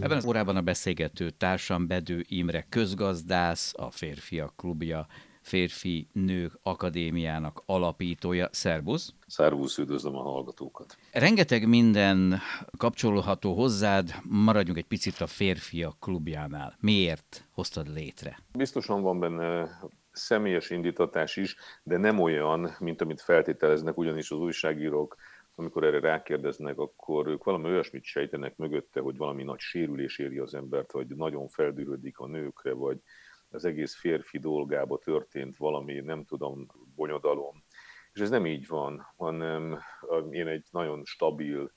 Ebben az órában a beszélgető társam Bedő Imre közgazdász, a Férfiak Klubja Férfi Nők Akadémiának alapítója. Szervusz! Szervusz, üdvözlöm a hallgatókat! Rengeteg minden kapcsolható hozzád, maradjunk egy picit a Férfiak Klubjánál. Miért hoztad létre? Biztosan van benne személyes indítatás is, de nem olyan, mint amit feltételeznek, ugyanis az újságírók, amikor erre rákérdeznek, akkor ők valami olyasmit sejtenek mögötte, hogy valami nagy sérülés éri az embert, vagy nagyon feldühödik a nőkre, vagy az egész férfi dolgába történt valami, nem tudom, bonyodalom. És ez nem így van, hanem én egy nagyon stabil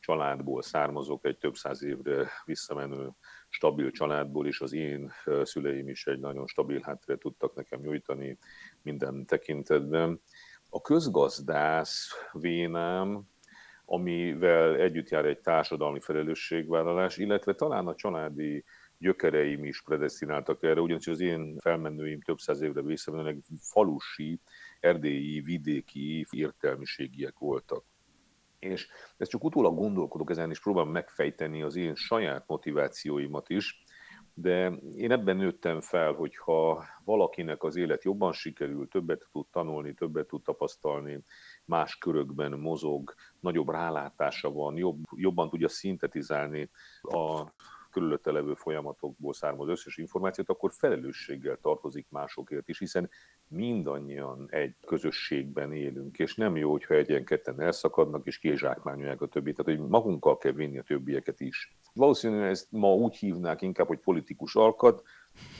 családból származok, egy több száz évre visszamenő stabil családból, és az én szüleim is egy nagyon stabil hátteret tudtak nekem nyújtani minden tekintetben. A közgazdász vénám, amivel együtt jár egy társadalmi felelősségvállalás, illetve talán a családi gyökereim is predestináltak erre, ugyanis az én felmenőim több száz évre visszamenőleg falusi, erdélyi, vidéki értelmiségiek voltak. És ez csak utólag gondolkodok ezen, és próbálom megfejteni az én saját motivációimat is, de én ebben nőttem fel, hogyha valakinek az élet jobban sikerül, többet tud tanulni, többet tud tapasztalni, más körökben mozog, nagyobb rálátása van, jobb, jobban tudja szintetizálni a körülötte levő folyamatokból származó összes információt, akkor felelősséggel tartozik másokért is, hiszen mindannyian egy közösségben élünk, és nem jó, hogyha egyen-ketten elszakadnak és kézsákmányolják a többit, tehát hogy magunkkal kell vinni a többieket is. Valószínűleg ezt ma úgy hívnák inkább, hogy politikus alkat,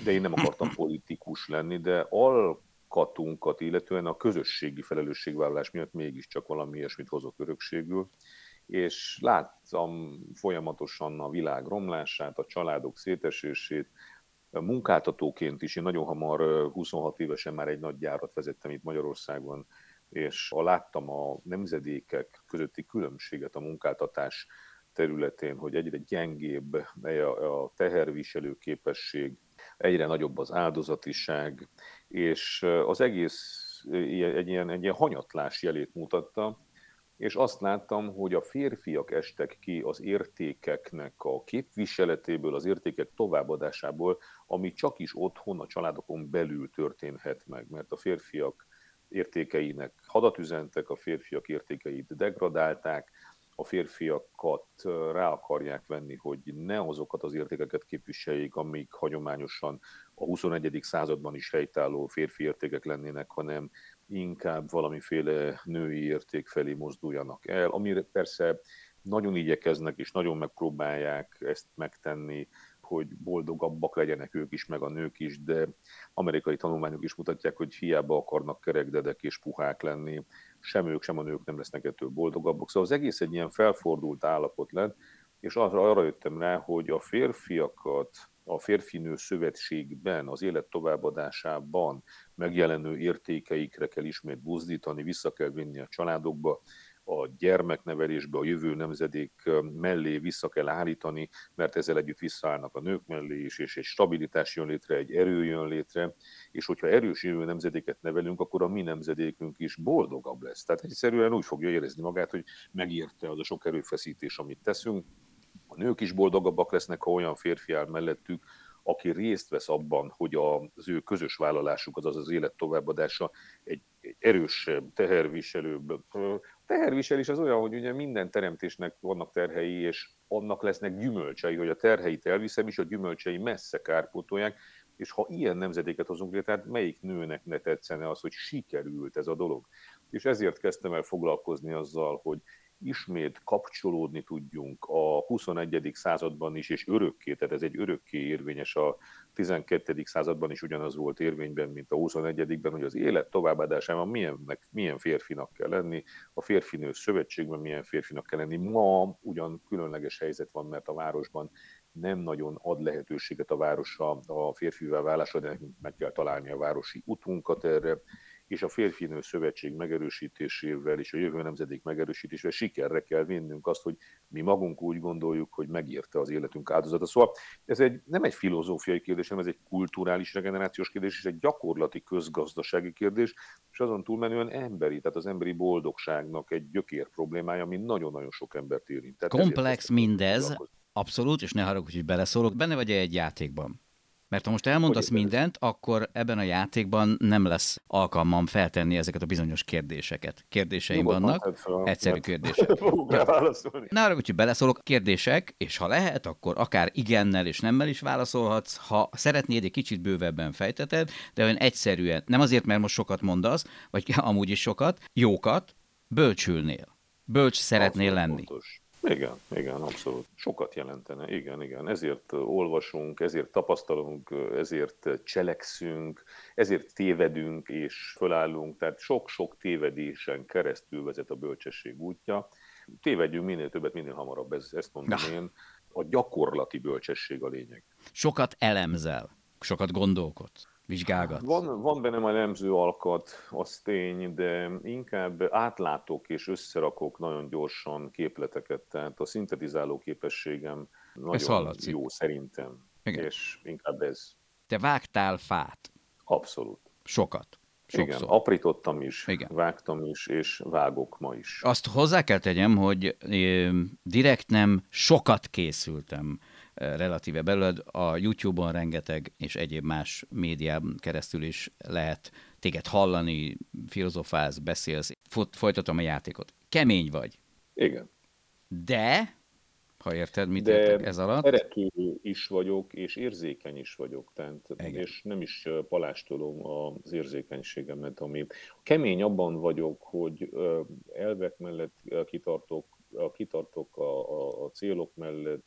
de én nem akartam politikus lenni, de alkatunkat, illetően a közösségi felelősségvállalás miatt mégiscsak valami ilyesmit hozok örökségül és láttam folyamatosan a világ romlását, a családok szétesését, munkáltatóként is, én nagyon hamar, 26 évesen már egy nagy gyárat vezettem itt Magyarországon, és láttam a nemzedékek közötti különbséget a munkáltatás területén, hogy egyre gyengébb a teherviselő képesség, egyre nagyobb az áldozatiság, és az egész egy ilyen, egy ilyen hanyatlás jelét mutatta, és azt láttam, hogy a férfiak estek ki az értékeknek a képviseletéből, az értékek továbbadásából, ami csak is otthon, a családokon belül történhet meg, mert a férfiak értékeinek hadat üzentek, a férfiak értékeit degradálták, a férfiakat rá akarják venni, hogy ne azokat az értékeket képviseljék, amik hagyományosan a 21. században is helytálló férfi értékek lennének, hanem inkább valamiféle női érték felé mozduljanak el, amire persze nagyon igyekeznek és nagyon megpróbálják ezt megtenni, hogy boldogabbak legyenek ők is, meg a nők is, de amerikai tanulmányok is mutatják, hogy hiába akarnak kerekdedek és puhák lenni, sem ők, sem a nők nem lesznek ettől boldogabbak. Szóval az egész egy ilyen felfordult állapot lett, és arra, arra jöttem rá, hogy a férfiakat a férfinő szövetségben, az élet továbbadásában megjelenő értékeikre kell ismét buzdítani, vissza kell vinni a családokba, a gyermeknevelésbe, a jövő nemzedék mellé vissza kell állítani, mert ezzel együtt visszaállnak a nők mellé is, és egy stabilitás jön létre, egy erő jön létre, és hogyha erős jövő nemzedéket nevelünk, akkor a mi nemzedékünk is boldogabb lesz. Tehát egyszerűen úgy fogja érezni magát, hogy megérte az a sok erőfeszítés, amit teszünk, nők is boldogabbak lesznek, ha olyan férfi áll mellettük, aki részt vesz abban, hogy az ő közös vállalásuk, azaz az élet továbbadása egy, egy erősebb, teherviselőbb. Teherviselés az olyan, hogy ugye minden teremtésnek vannak terhei, és annak lesznek gyümölcsei, hogy a terheit elviszem, és a gyümölcsei messze kárpótolják, és ha ilyen nemzedéket hozunk létre, tehát melyik nőnek ne tetszene az, hogy sikerült ez a dolog. És ezért kezdtem el foglalkozni azzal, hogy ismét kapcsolódni tudjunk a 21. században is, és örökké, tehát ez egy örökké érvényes a 12. században is ugyanaz volt érvényben, mint a 21-ben, hogy az élet továbbadásában milyen, milyen férfinak kell lenni, a férfinő szövetségben milyen férfinak kell lenni. Ma ugyan különleges helyzet van, mert a városban nem nagyon ad lehetőséget a városa a férfivel válásra, de nekünk meg kell találni a városi utunkat erre, és a férfinő szövetség megerősítésével és a jövő nemzedék megerősítésével sikerre kell vinnünk azt, hogy mi magunk úgy gondoljuk, hogy megírta az életünk áldozata. Szóval ez egy, nem egy filozófiai kérdés, hanem ez egy kulturális regenerációs kérdés, és egy gyakorlati közgazdasági kérdés, és azon túlmenően emberi, tehát az emberi boldogságnak egy gyökér problémája, ami nagyon-nagyon sok embert érint. Tehát Komplex mindez, abszolút, és ne haragudj, hogy beleszólok. Benne vagy egy játékban? Mert ha most elmondasz hogy mindent, akkor ebben a játékban nem lesz alkalmam feltenni ezeket a bizonyos kérdéseket. Kérdéseim Jó, vannak, fel, egyszerű mert... kérdések. válaszolni. Arra, hogy beleszólok, kérdések, és ha lehet, akkor akár igennel és nemmel is válaszolhatsz, ha szeretnéd, egy kicsit bővebben fejteted, de olyan egyszerűen, nem azért, mert most sokat mondasz, vagy amúgy is sokat, jókat, bölcsülnél. Bölcs szeretnél lenni. Fontos. Igen, igen, abszolút. Sokat jelentene, igen, igen. Ezért olvasunk, ezért tapasztalunk, ezért cselekszünk, ezért tévedünk és fölállunk, tehát sok-sok tévedésen keresztül vezet a bölcsesség útja. Tévedjünk minél többet, minél hamarabb, ez, ezt mondom Na. én. A gyakorlati bölcsesség a lényeg. Sokat elemzel, sokat gondolkodsz vizsgálgatsz? Van, van bennem a nemző alkat, az tény, de inkább átlátok és összerakok nagyon gyorsan képleteket, tehát a szintetizáló képességem nagyon jó szerintem, Igen. és inkább ez. Te vágtál fát? Abszolút. Sokat. Sokszor. Igen, aprítottam is, Igen. vágtam is, és vágok ma is. Azt hozzá kell tegyem, hogy direkt nem sokat készültem relatíve belőled. A YouTube-on rengeteg és egyéb más médián keresztül is lehet téged hallani, filozofálsz, beszélsz. Folytatom a játékot. Kemény vagy. Igen. De, ha érted, mit De értek ez alatt? erető is vagyok, és érzékeny is vagyok, tehát, és nem is palástolom az érzékenységemet, ami kemény abban vagyok, hogy elvek mellett kitartok, kitartok a, a, a célok mellett,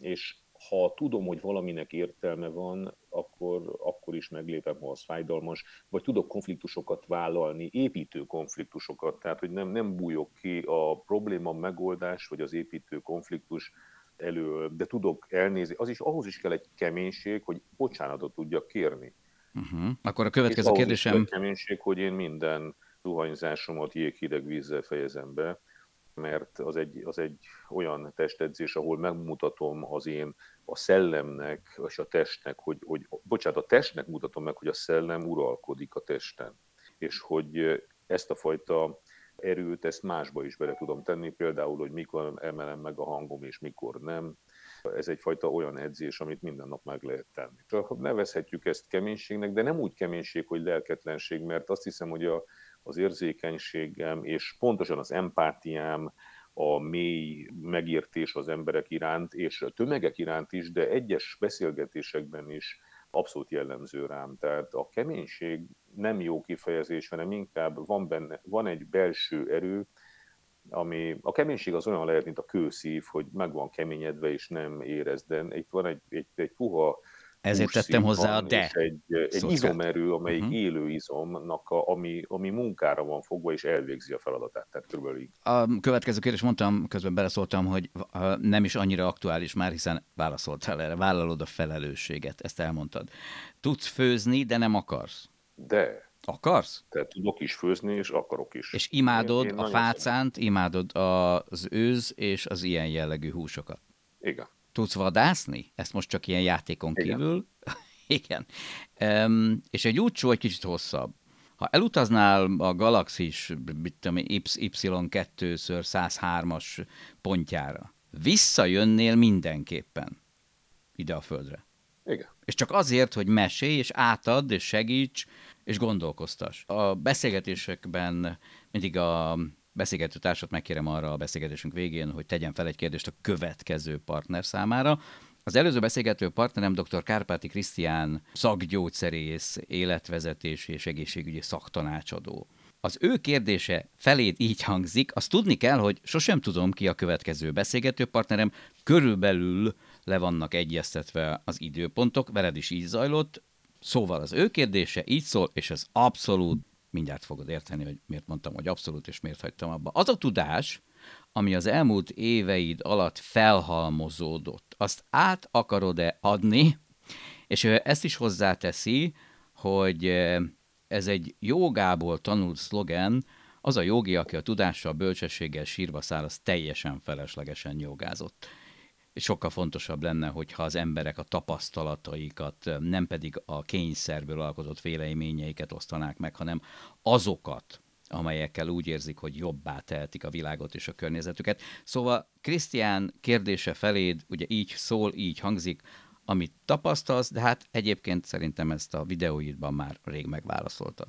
és ha tudom, hogy valaminek értelme van, akkor, akkor is meglépem, ha az fájdalmas, vagy tudok konfliktusokat vállalni, építő konfliktusokat, tehát hogy nem, nem bújok ki a probléma megoldás, vagy az építő konfliktus elől, de tudok elnézni. Az is, ahhoz is kell egy keménység, hogy bocsánatot tudjak kérni. Uh-huh. Akkor a következő És kérdésem... Ahhoz is keménység, hogy én minden zuhanyzásomat jéghideg vízzel fejezem be, mert az egy, az egy olyan testedzés, ahol megmutatom az én a szellemnek és a testnek, hogy, hogy bocsánat, a testnek mutatom meg, hogy a szellem uralkodik a testen, és hogy ezt a fajta erőt, ezt másba is bele tudom tenni, például, hogy mikor emelem meg a hangom, és mikor nem. Ez egyfajta olyan edzés, amit minden nap meg lehet tenni. Nevezhetjük ezt keménységnek, de nem úgy keménység, hogy lelketlenség, mert azt hiszem, hogy a, az érzékenységem, és pontosan az empátiám, a mély megértés az emberek iránt, és a tömegek iránt is, de egyes beszélgetésekben is abszolút jellemző rám. Tehát a keménység nem jó kifejezés, hanem inkább van benne, van egy belső erő, ami, a keménység az olyan lehet, mint a kőszív, hogy meg van keményedve, és nem érez, de itt van egy, egy, egy puha ezért tettem hozzá a de. Egy, egy izomerő, amelyik uh-huh. élő izomnak, a, ami, ami munkára van fogva, és elvégzi a feladatát. Tehát körülbelül így. A következő kérdés mondtam, közben beleszóltam, hogy nem is annyira aktuális már, hiszen válaszoltál erre, vállalod a felelősséget, ezt elmondtad. Tudsz főzni, de nem akarsz. De. Akarsz? Tehát tudok is főzni, és akarok is. És imádod én, én a fácánt, szeretem. imádod az őz és az ilyen jellegű húsokat. Igen. Tudsz vadászni? Ezt most csak ilyen játékon Igen. kívül. Igen. Um, és egy útsó egy kicsit hosszabb. Ha elutaznál a galaxis Y2x103-as pontjára, visszajönnél mindenképpen ide a Földre. Igen. És csak azért, hogy mesélj, és átad, és segíts, és gondolkoztas. A beszélgetésekben mindig a beszélgető társat megkérem arra a beszélgetésünk végén, hogy tegyen fel egy kérdést a következő partner számára. Az előző beszélgető partnerem dr. Kárpáti Krisztián szakgyógyszerész, életvezetés és egészségügyi szaktanácsadó. Az ő kérdése feléd így hangzik, azt tudni kell, hogy sosem tudom ki a következő beszélgető partnerem, körülbelül le vannak egyeztetve az időpontok, veled is így zajlott, szóval az ő kérdése így szól, és ez abszolút mindjárt fogod érteni, hogy miért mondtam, hogy abszolút, és miért hagytam abba. Az a tudás, ami az elmúlt éveid alatt felhalmozódott, azt át akarod-e adni, és ezt is hozzáteszi, hogy ez egy jogából tanult szlogen, az a jogi, aki a tudással, bölcsességgel sírva száll, az teljesen feleslegesen jogázott. Sokkal fontosabb lenne, hogyha az emberek a tapasztalataikat, nem pedig a kényszerből alkotott véleményeiket osztanák meg, hanem azokat, amelyekkel úgy érzik, hogy jobbá tehetik a világot és a környezetüket. Szóval Krisztián kérdése feléd ugye így szól, így hangzik, amit tapasztalsz, de hát egyébként szerintem ezt a videóidban már rég megválaszoltad.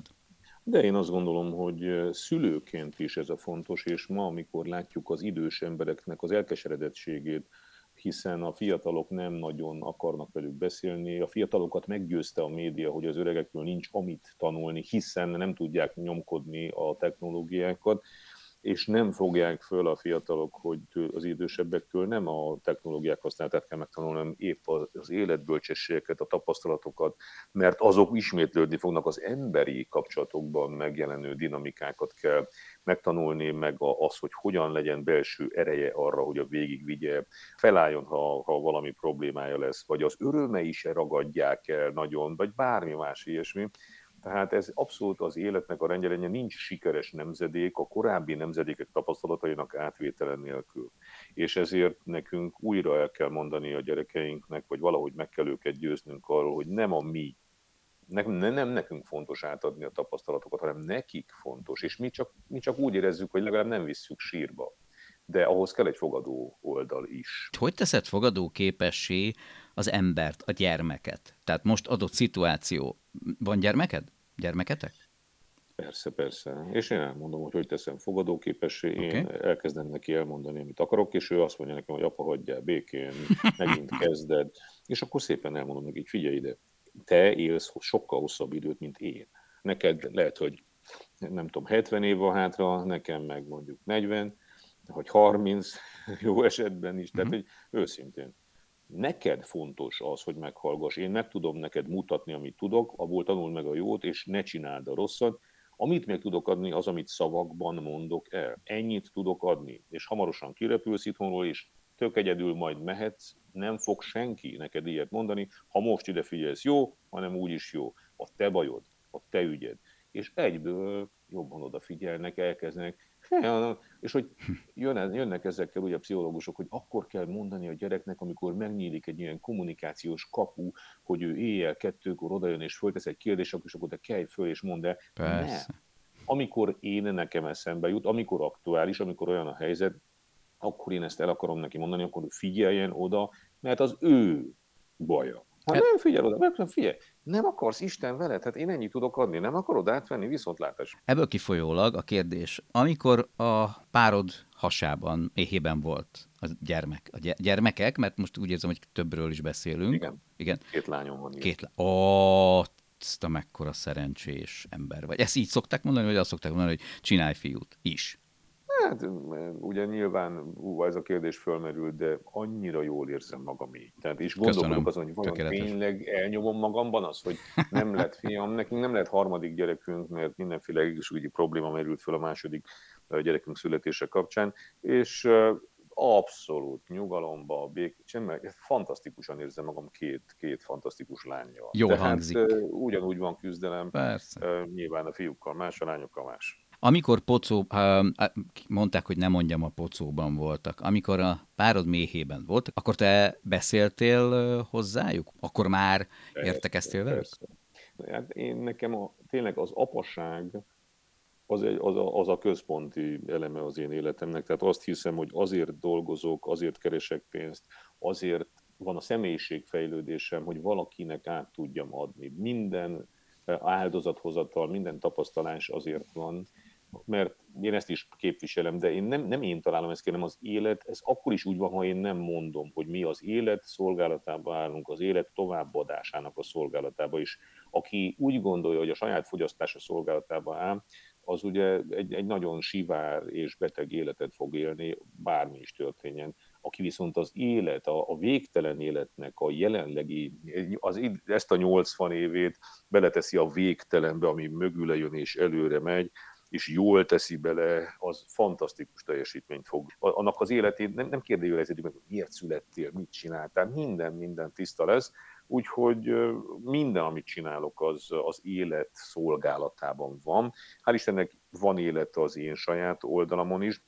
De én azt gondolom, hogy szülőként is ez a fontos, és ma, amikor látjuk az idős embereknek az elkeseredettségét, hiszen a fiatalok nem nagyon akarnak velük beszélni. A fiatalokat meggyőzte a média, hogy az öregekről nincs amit tanulni, hiszen nem tudják nyomkodni a technológiákat és nem fogják föl a fiatalok, hogy az idősebbektől nem a technológiák használatát kell megtanulni, hanem épp az életbölcsességeket, a tapasztalatokat, mert azok ismétlődni fognak az emberi kapcsolatokban megjelenő dinamikákat kell megtanulni, meg az, hogy hogyan legyen belső ereje arra, hogy a végig vigye, felálljon, ha, ha valami problémája lesz, vagy az örömei se ragadják el nagyon, vagy bármi más ilyesmi tehát ez abszolút az életnek a rendjelenje, nincs sikeres nemzedék a korábbi nemzedékek tapasztalatainak átvétele nélkül. És ezért nekünk újra el kell mondani a gyerekeinknek, vagy valahogy meg kell őket győznünk arról, hogy nem a mi nem, nem nekünk fontos átadni a tapasztalatokat, hanem nekik fontos, és mi csak, mi csak úgy érezzük, hogy legalább nem visszük sírba. De ahhoz kell egy fogadó oldal is. Hogy teszed fogadó képessé az embert, a gyermeket? Tehát most adott szituáció. Van gyermeked? Gyermeketek? Persze, persze. És én elmondom, hogy hogy teszem fogadóképessé, okay. én elkezdem neki elmondani, amit akarok, és ő azt mondja nekem, hogy apa, hagyjál békén, megint kezded. És akkor szépen elmondom neki, hogy figyelj ide, te élsz sokkal hosszabb időt, mint én. Neked lehet, hogy nem tudom, 70 év van hátra, nekem meg mondjuk 40, vagy 30 jó esetben is, tehát uh-huh. hogy őszintén neked fontos az, hogy meghallgass. Én meg tudom neked mutatni, amit tudok, abból tanul meg a jót, és ne csináld a rosszat. Amit még tudok adni, az, amit szavakban mondok el. Ennyit tudok adni, és hamarosan kirepülsz itthonról, és tök egyedül majd mehetsz, nem fog senki neked ilyet mondani, ha most ide figyelsz, jó, hanem úgy is jó. A te bajod, a te ügyed. És egyből jobban odafigyelnek, elkezdenek és hogy jön, jönnek ezekkel ugye a pszichológusok, hogy akkor kell mondani a gyereknek, amikor megnyílik egy ilyen kommunikációs kapu, hogy ő éjjel kettőkor odajön és föltesz egy kérdést, akkor, akkor te kelj föl és mondd el. Persze. Ne. Amikor én nekem eszembe jut, amikor aktuális, amikor olyan a helyzet, akkor én ezt el akarom neki mondani, akkor figyeljen oda, mert az ő baja. Hát- nem figyel oda, nem figyelj, nem akarsz Isten veled, hát én ennyit tudok adni, nem akarod átvenni, viszontlátás. Ebből kifolyólag a kérdés, amikor a párod hasában, éhében volt a gyermek, a gyermekek, mert most úgy érzem, hogy többről is beszélünk. Igen. Igen. Két lányom van. Két lá... Ó, azt a mekkora szerencsés ember vagy. Ezt így szokták mondani, vagy azt szokták mondani, hogy csinálj fiút is. Hát ugye nyilván ú, ez a kérdés fölmerült, de annyira jól érzem magam így. Tehát is gondolkodok azon, hogy vajon tényleg elnyomom magamban az, hogy nem lett fiam, nekünk nem lett harmadik gyerekünk, mert mindenféle egészségügyi probléma merült föl a második gyerekünk születése kapcsán, és abszolút nyugalomba, békében, fantasztikusan érzem magam két, két fantasztikus lányjal. Jó Tehát, hangzik. ugyanúgy van küzdelem, Persze. nyilván a fiúkkal más, a lányokkal más. Amikor pocó, mondták, hogy nem mondjam, a pocóban voltak, amikor a párod méhében voltak, akkor te beszéltél hozzájuk? Akkor már értekeztél velük? Hát én nekem a, tényleg az apaság az, egy, az, a, az a központi eleme az én életemnek. Tehát azt hiszem, hogy azért dolgozok, azért keresek pénzt, azért van a személyiségfejlődésem, hogy valakinek át tudjam adni. Minden áldozathozatal, minden tapasztalás azért van, mert én ezt is képviselem, de én nem, nem én találom ezt, hanem az élet, ez akkor is úgy van, ha én nem mondom, hogy mi az élet szolgálatába állunk, az élet továbbadásának a szolgálatába is. Aki úgy gondolja, hogy a saját fogyasztása szolgálatába áll, az ugye egy, egy nagyon sivár és beteg életet fog élni, bármi is történjen. Aki viszont az élet, a, a végtelen életnek a jelenlegi, az, ezt a 80 évét beleteszi a végtelenbe, ami mögüle jön és előre megy, és jól teszi bele, az fantasztikus teljesítményt fog. Annak az életét nem, nem kérdőjelezik meg, hogy miért születtél, mit csináltál, minden, minden tiszta lesz, úgyhogy minden, amit csinálok, az, az élet szolgálatában van. Hál' Istennek van élet az én saját oldalamon is,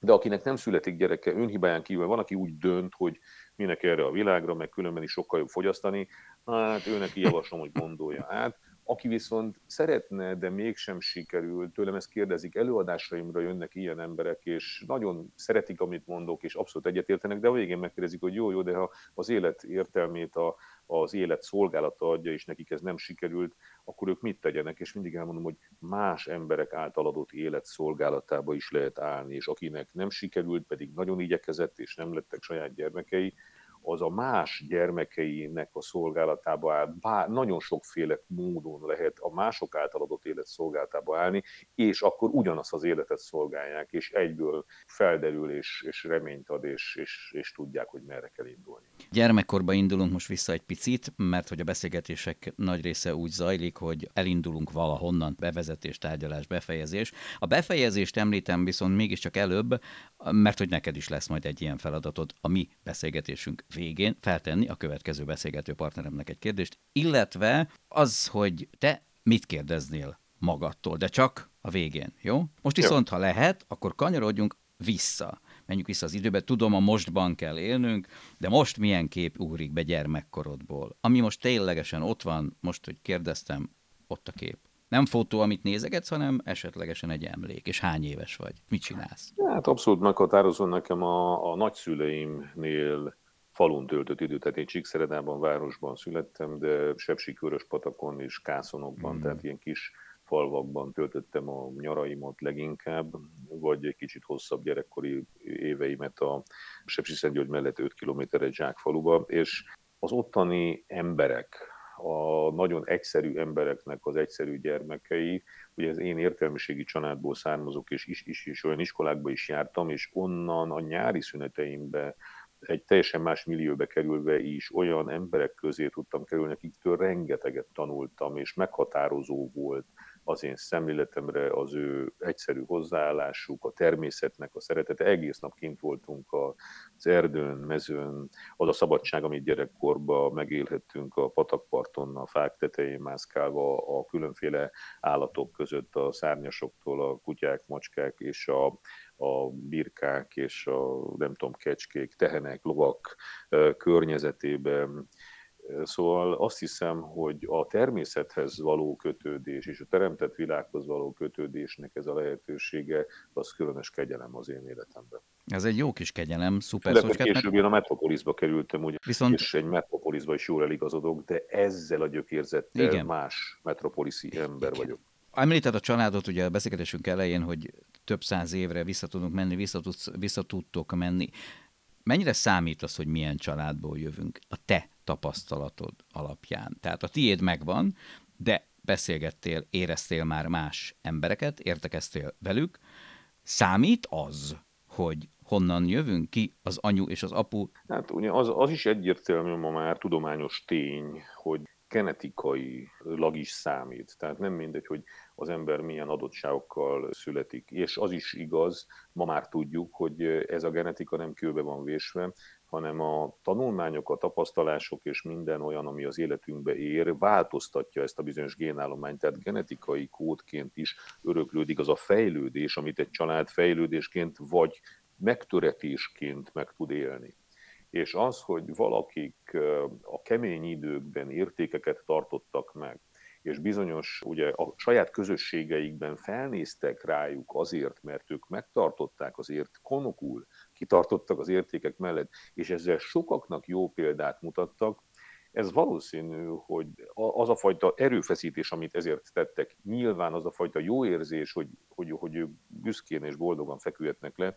de akinek nem születik gyereke önhibáján kívül, van, aki úgy dönt, hogy minek erre a világra, meg különben is sokkal jobb fogyasztani, hát őnek javaslom, hogy gondolja át. Aki viszont szeretne, de mégsem sikerül, tőlem ezt kérdezik, előadásaimra jönnek ilyen emberek, és nagyon szeretik, amit mondok, és abszolút egyetértenek, de a végén megkérdezik, hogy jó, jó, de ha az élet értelmét, a, az élet szolgálata adja, és nekik ez nem sikerült, akkor ők mit tegyenek? És mindig elmondom, hogy más emberek által adott élet szolgálatába is lehet állni, és akinek nem sikerült, pedig nagyon igyekezett, és nem lettek saját gyermekei, az a más gyermekeinek a szolgálatába áll, bár nagyon sokféle módon lehet a mások által adott élet szolgálatába állni, és akkor ugyanazt az életet szolgálják, és egyből felderül, és, és reményt ad, és, és, és tudják, hogy merre kell indulni. Gyermekkorba indulunk most vissza egy picit, mert hogy a beszélgetések nagy része úgy zajlik, hogy elindulunk valahonnan, bevezetés, tárgyalás, befejezés. A befejezést említem viszont mégiscsak előbb, mert hogy neked is lesz majd egy ilyen feladatod a mi beszélgetésünk végén feltenni a következő beszélgető partneremnek egy kérdést, illetve az, hogy te mit kérdeznél magadtól, de csak a végén, jó? Most viszont, ha lehet, akkor kanyarodjunk vissza. Menjünk vissza az időbe, tudom, a mostban kell élnünk, de most milyen kép ugrik be gyermekkorodból? Ami most ténylegesen ott van, most, hogy kérdeztem, ott a kép. Nem fotó, amit nézegetsz, hanem esetlegesen egy emlék. És hány éves vagy? Mit csinálsz? Hát abszolút meghatározó nekem a, a nagyszüleimnél falun töltött időt, tehát én Csíkszeredában, városban születtem, de Sepsikörös patakon és Kászonokban, mm. tehát ilyen kis falvakban töltöttem a nyaraimat leginkább, vagy egy kicsit hosszabb gyerekkori éveimet a Sepsiszentgyörgy mellett 5 kilométer zsákfaluba, és az ottani emberek, a nagyon egyszerű embereknek az egyszerű gyermekei, ugye az én értelmiségi családból származok, és is, is, is olyan iskolákba is jártam, és onnan a nyári szüneteimbe egy teljesen más millióbe kerülve is olyan emberek közé tudtam kerülni, akiktől rengeteget tanultam, és meghatározó volt az én szemléletemre az ő egyszerű hozzáállásuk, a természetnek a szeretete. Egész nap kint voltunk az erdőn, mezőn, az a szabadság, amit gyerekkorban megélhettünk a patakparton, a fák tetején mászkálva, a különféle állatok között, a szárnyasoktól, a kutyák, macskák és a, a birkák és a nem tudom, kecskék, tehenek, lovak környezetében Szóval azt hiszem, hogy a természethez való kötődés és a teremtett világhoz való kötődésnek ez a lehetősége, az különös kegyelem az én életemben. Ez egy jó kis kegyelem, szuper De később én a metropolisba kerültem, ugye, Viszont... és egy metropolisba is jól eligazodok, de ezzel a gyökérzettel Igen. más metropoliszi ember Igen. vagyok. Említett a családot ugye a beszélgetésünk elején, hogy több száz évre vissza tudunk menni, vissza, tudsz, vissza menni. Mennyire számít az, hogy milyen családból jövünk a te tapasztalatod alapján? Tehát a tiéd megvan, de beszélgettél, éreztél már más embereket, értekeztél velük. Számít az, hogy honnan jövünk ki, az anyu és az apu? Hát ugye az, az is egyértelmű ma már tudományos tény, hogy genetikailag is számít. Tehát nem mindegy, hogy az ember milyen adottságokkal születik. És az is igaz, ma már tudjuk, hogy ez a genetika nem kőbe van vésve, hanem a tanulmányok, a tapasztalások és minden olyan, ami az életünkbe ér, változtatja ezt a bizonyos génállományt, tehát genetikai kódként is öröklődik az a fejlődés, amit egy család fejlődésként vagy megtöretésként meg tud élni. És az, hogy valakik a kemény időkben értékeket tartottak meg, és bizonyos, ugye a saját közösségeikben felnéztek rájuk azért, mert ők megtartották azért konokul, kitartottak az értékek mellett, és ezzel sokaknak jó példát mutattak, ez valószínű, hogy az a fajta erőfeszítés, amit ezért tettek, nyilván az a fajta jó érzés, hogy, hogy, hogy ők büszkén és boldogan feküdhetnek le,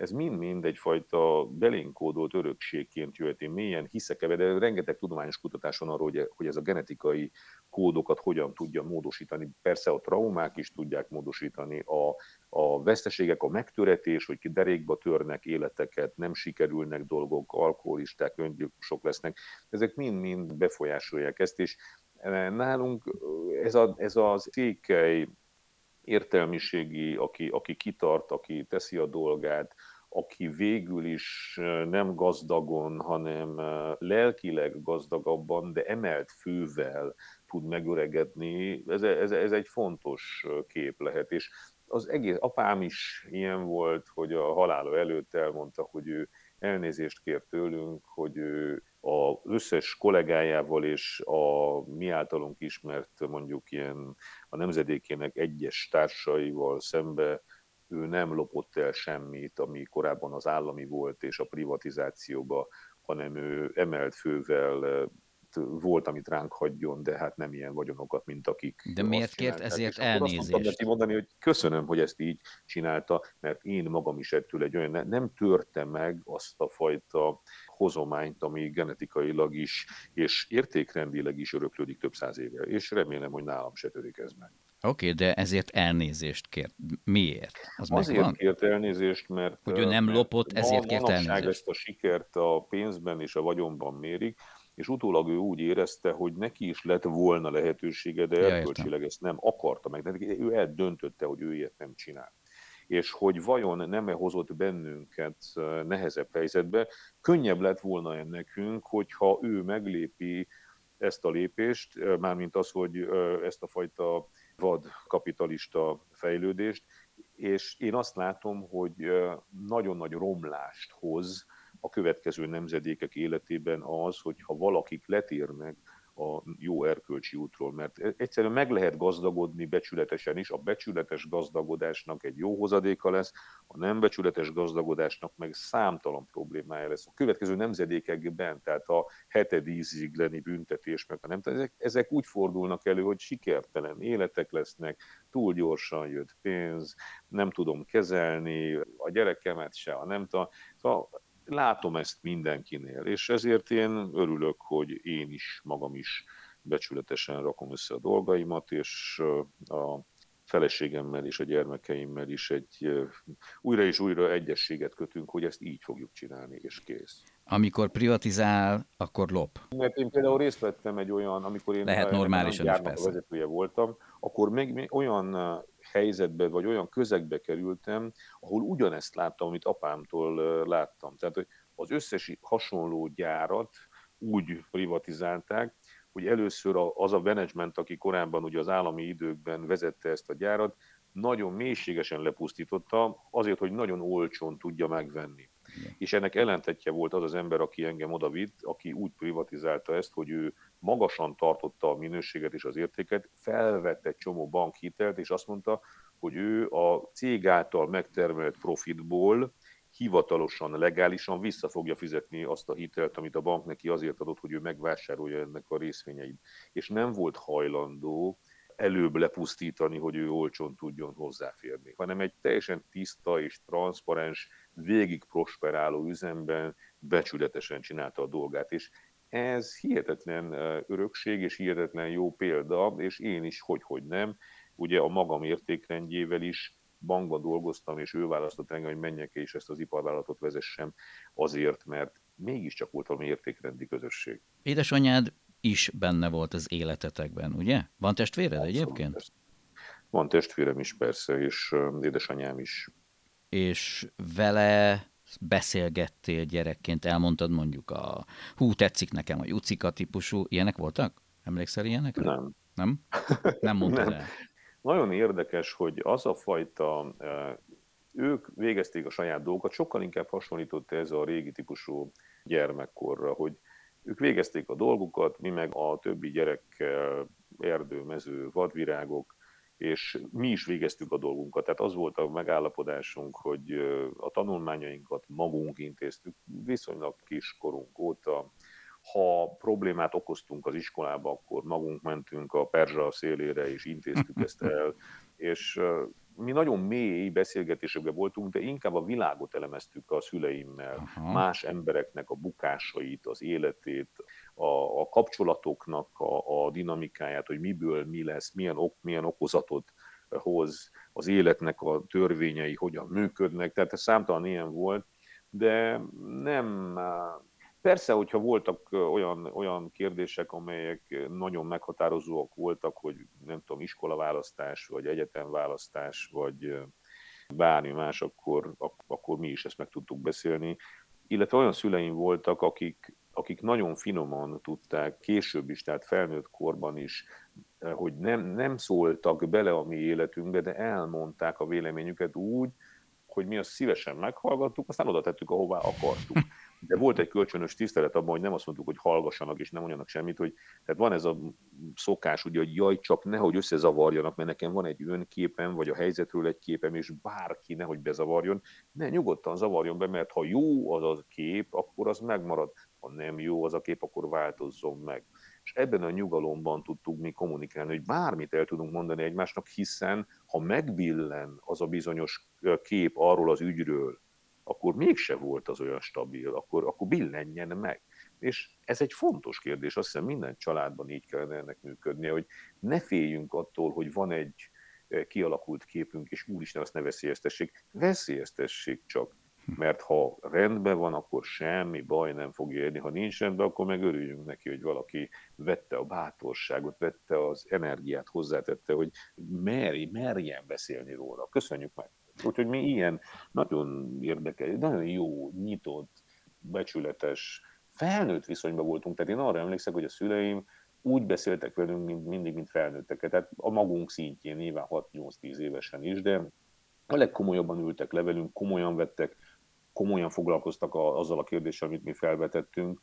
ez mind-mind egyfajta belénkódolt örökségként jöhet. Én mélyen hiszek ebbe, de rengeteg tudományos kutatás van arról, hogy, hogy ez a genetikai kódokat hogyan tudja módosítani. Persze a traumák is tudják módosítani, a, a veszteségek, a megtöretés, hogy ki derékba törnek életeket, nem sikerülnek dolgok, alkoholisták, öngyilkosok lesznek, ezek mind-mind befolyásolják ezt, és nálunk ez, a, ez az székely értelmiségi, aki, aki kitart, aki teszi a dolgát, aki végül is nem gazdagon, hanem lelkileg gazdagabban, de emelt fővel tud megöregedni, ez, ez, ez egy fontos kép lehet. És az egész apám is ilyen volt, hogy a halála előtt elmondta, hogy ő elnézést kér tőlünk, hogy ő az összes kollégájával és a mi általunk ismert mondjuk ilyen a nemzedékének egyes társaival szembe ő nem lopott el semmit, ami korábban az állami volt és a privatizációba, hanem ő emelt fővel volt, amit ránk hagyjon, de hát nem ilyen vagyonokat, mint akik. De miért kért ezért elnézést? Azt neki mondani, hogy köszönöm, hogy ezt így csinálta, mert én magam is ettől egy olyan, nem törte meg azt a fajta hozományt, ami genetikailag is és értékrendileg is öröklődik több száz éve, és remélem, hogy nálam se törik ez meg. Oké, okay, de ezért elnézést kért. Miért? Az Azért megvan? kért elnézést, mert... Hogy ő nem lopott, ezért kért elnézést. ezt a sikert a pénzben és a vagyonban mérik, és utólag ő úgy érezte, hogy neki is lett volna lehetősége, de erkölcsileg ezt nem akarta meg. De ő eldöntötte, hogy ő ilyet nem csinál és hogy vajon nem -e hozott bennünket nehezebb helyzetbe, könnyebb lett volna nekünk, hogyha ő meglépi ezt a lépést, mármint az, hogy ezt a fajta vad kapitalista fejlődést, és én azt látom, hogy nagyon nagy romlást hoz a következő nemzedékek életében az, hogyha valakik letérnek a jó erkölcsi útról, mert egyszerűen meg lehet gazdagodni becsületesen is, a becsületes gazdagodásnak egy jó hozadéka lesz, a nem becsületes gazdagodásnak meg számtalan problémája lesz. A következő nemzedékekben, tehát a hetedízig lenni büntetés, meg a nem, ezek, ezek úgy fordulnak elő, hogy sikertelen életek lesznek, túl gyorsan jött pénz, nem tudom kezelni, a gyerekemet se, a nem tudom. Szóval látom ezt mindenkinél, és ezért én örülök, hogy én is, magam is becsületesen rakom össze a dolgaimat, és a feleségemmel és a gyermekeimmel is egy újra és újra egyességet kötünk, hogy ezt így fogjuk csinálni, és kész. Amikor privatizál, akkor lop. Mert én például részt vettem egy olyan, amikor én Lehet normálisan is persze. vezetője voltam, akkor még, még olyan helyzetbe, vagy olyan közegbe kerültem, ahol ugyanezt láttam, amit apámtól láttam. Tehát, hogy az összes hasonló gyárat úgy privatizálták, hogy először az a menedzsment, aki korábban ugye az állami időkben vezette ezt a gyárat, nagyon mélységesen lepusztította, azért, hogy nagyon olcsón tudja megvenni. És ennek ellentetje volt az az ember, aki engem oda vitt, aki úgy privatizálta ezt, hogy ő magasan tartotta a minőséget és az értéket, felvette egy csomó bankhitelt, és azt mondta, hogy ő a cég által megtermelt profitból hivatalosan, legálisan vissza fogja fizetni azt a hitelt, amit a bank neki azért adott, hogy ő megvásárolja ennek a részvényeit. És nem volt hajlandó előbb lepusztítani, hogy ő olcsón tudjon hozzáférni, hanem egy teljesen tiszta és transzparens, végig prosperáló üzemben becsületesen csinálta a dolgát. És ez hihetetlen örökség és hihetetlen jó példa, és én is, hogy, hogy nem, ugye a magam értékrendjével is bankban dolgoztam, és ő választott engem, hogy menjek és ezt az iparvállalatot vezessem azért, mert mégiscsak volt valami értékrendi közösség. Édesanyád is benne volt az életetekben, ugye? Van testvéred Abszolút, egyébként? Persze. Van testvérem is persze, és édesanyám is. És vele beszélgettél gyerekként, elmondtad mondjuk a hú, tetszik nekem a Jucika típusú, ilyenek voltak? Emlékszel ilyenekre? Nem. Nem? Nem mondtad Nem. el? Nagyon érdekes, hogy az a fajta, ők végezték a saját dolgokat, sokkal inkább hasonlított ez a régi típusú gyermekkorra, hogy ők végezték a dolgukat, mi meg a többi gyerekkel, erdő, mező, vadvirágok, és mi is végeztük a dolgunkat. Tehát az volt a megállapodásunk, hogy a tanulmányainkat magunk intéztük viszonylag kiskorunk óta, ha problémát okoztunk az iskolába, akkor magunk mentünk a perzsa szélére, és intéztük ezt el, és mi nagyon mély beszélgetésekben voltunk, de inkább a világot elemeztük a szüleimmel, Aha. más embereknek a bukásait, az életét, a, a kapcsolatoknak a, a dinamikáját, hogy miből mi lesz, milyen, ok, milyen okozatot hoz, az életnek a törvényei hogyan működnek, tehát számtalan ilyen volt, de nem Persze, hogyha voltak olyan, olyan kérdések, amelyek nagyon meghatározóak voltak, hogy nem tudom, iskolaválasztás, vagy egyetemválasztás, vagy bármi más, akkor, akkor mi is ezt meg tudtuk beszélni. Illetve olyan szüleim voltak, akik, akik nagyon finoman tudták később is, tehát felnőtt korban is, hogy nem, nem szóltak bele a mi életünkbe, de elmondták a véleményüket úgy, hogy mi azt szívesen meghallgattuk, aztán oda tettük, ahová akartuk. De volt egy kölcsönös tisztelet abban, hogy nem azt mondtuk, hogy hallgassanak és nem mondjanak semmit, hogy tehát van ez a szokás, ugye, hogy jaj, csak nehogy összezavarjanak, mert nekem van egy önképem, vagy a helyzetről egy képem, és bárki nehogy bezavarjon. Ne, nyugodtan zavarjon be, mert ha jó az a kép, akkor az megmarad. Ha nem jó az a kép, akkor változzon meg. És ebben a nyugalomban tudtuk mi kommunikálni, hogy bármit el tudunk mondani egymásnak, hiszen ha megbillen az a bizonyos kép arról az ügyről, akkor mégse volt az olyan stabil, akkor, akkor billenjen meg. És ez egy fontos kérdés, azt hiszem minden családban így kellene ennek működnie, hogy ne féljünk attól, hogy van egy kialakult képünk, és úristen, azt ne veszélyeztessék. Veszélyeztessék csak. Mert ha rendben van, akkor semmi baj nem fog érni. Ha nincs rendben, akkor meg örüljünk neki, hogy valaki vette a bátorságot, vette az energiát, hozzátette, hogy merj, merjen beszélni róla. Köszönjük meg! Úgyhogy mi ilyen nagyon érdekes, nagyon jó, nyitott, becsületes, felnőtt viszonyban voltunk. Tehát én arra emlékszem, hogy a szüleim úgy beszéltek velünk mint, mindig, mint felnőtteket. Tehát a magunk szintjén, nyilván 6-8-10 évesen is, de a legkomolyabban ültek le velünk, komolyan vettek, komolyan foglalkoztak a, azzal a kérdéssel, amit mi felvetettünk,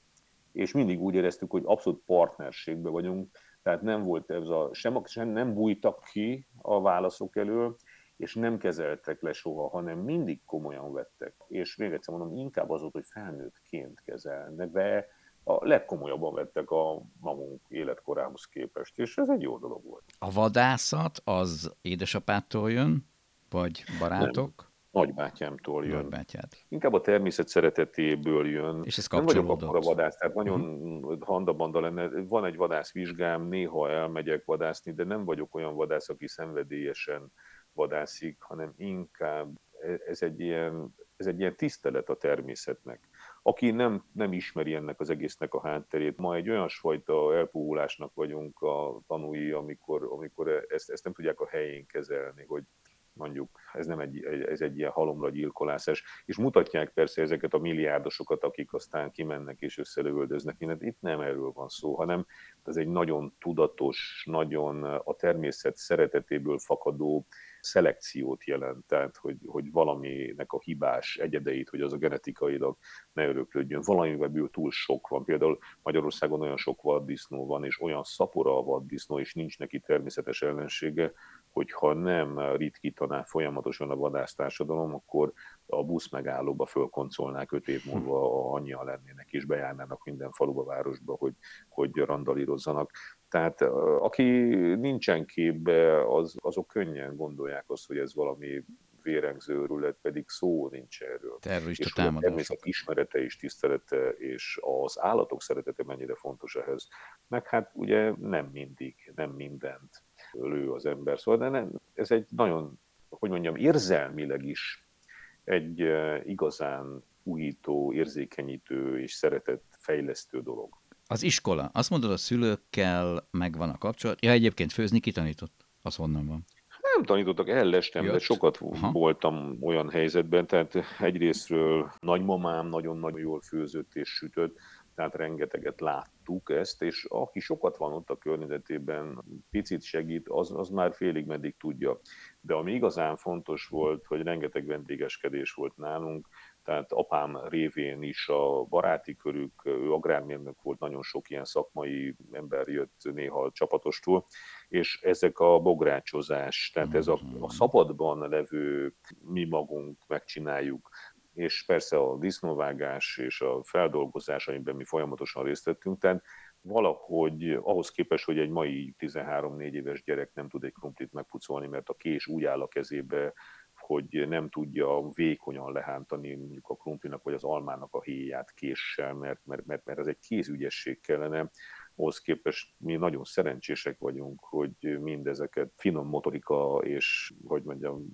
és mindig úgy éreztük, hogy abszolút partnerségben vagyunk, tehát nem volt ez a, sem, sem nem bújtak ki a válaszok elől, és nem kezeltek le soha, hanem mindig komolyan vettek. És még egyszer mondom, inkább az volt, hogy felnőttként kezelnek, de a legkomolyabban vettek a magunk életkorához képest, és ez egy jó dolog volt. A vadászat az édesapától jön, vagy barátok? Nem. Nagybátyámtól jön. Nagybátyád. Inkább a természet szeretetéből jön. És ez Nem vagyok akkor a vadász, tehát nagyon uh-huh. handabanda lenne. Van egy vadászvizsgám, néha elmegyek vadászni, de nem vagyok olyan vadász, aki szenvedélyesen vadászik, hanem inkább ez egy ilyen, ez egy ilyen tisztelet a természetnek. Aki nem, nem ismeri ennek az egésznek a hátterét, ma egy olyan fajta elpuhulásnak vagyunk a tanúi, amikor, amikor ezt, ezt nem tudják a helyén kezelni, hogy mondjuk ez nem egy, ez egy ilyen halomra gyilkolásás, és mutatják persze ezeket a milliárdosokat, akik aztán kimennek és összelövöldöznek mindent. Itt nem erről van szó, hanem ez egy nagyon tudatos, nagyon a természet szeretetéből fakadó szelekciót jelent, tehát hogy, hogy valaminek a hibás egyedeit, hogy az a genetikailag ne öröklődjön. Valamivel túl sok van. Például Magyarországon olyan sok vaddisznó van, és olyan szapora a vaddisznó, és nincs neki természetes ellensége, hogyha nem ritkítaná folyamatosan a vadásztársadalom, akkor a busz megállóba fölkoncolnák öt év múlva annyian lennének, és bejárnának minden faluba, városba, hogy, hogy randalírozzanak. Tehát aki nincsen képbe, az, azok könnyen gondolják azt, hogy ez valami vérengző őrület, pedig szó nincs erről. Terrorista és a természet ismerete és tisztelete, és az állatok szeretete mennyire fontos ehhez. Meg hát ugye nem mindig, nem mindent lő az ember. Szóval de nem, ez egy nagyon, hogy mondjam, érzelmileg is egy igazán újító, érzékenyítő és szeretett fejlesztő dolog. Az iskola. Azt mondod, a szülőkkel megvan a kapcsolat. Ja, egyébként főzni kitanított? Az honnan van? Nem tanítottak, ellestem, Jött. de sokat Aha. voltam olyan helyzetben, tehát egyrésztről nagymamám nagyon-nagyon jól főzött és sütött, tehát rengeteget láttuk ezt, és aki sokat van ott a környezetében, picit segít, az, az már félig meddig tudja. De ami igazán fontos volt, hogy rengeteg vendégeskedés volt nálunk, tehát apám révén is a baráti körük, ő agrármérnök volt, nagyon sok ilyen szakmai ember jött néha csapatostul, és ezek a bográcsozás, tehát ez a, a szabadban levő mi magunk megcsináljuk, és persze a disznóvágás és a feldolgozás, amiben mi folyamatosan részt vettünk, tehát valahogy ahhoz képest, hogy egy mai 13-4 éves gyerek nem tud egy krumplit megpucolni, mert a kés úgy áll a kezébe, hogy nem tudja vékonyan lehántani mondjuk a krumplinak vagy az almának a héját késsel, mert, mert, mert, mert ez egy kézügyesség kellene. Ahhoz képest mi nagyon szerencsések vagyunk, hogy mindezeket finom motorika és, hogy mondjam,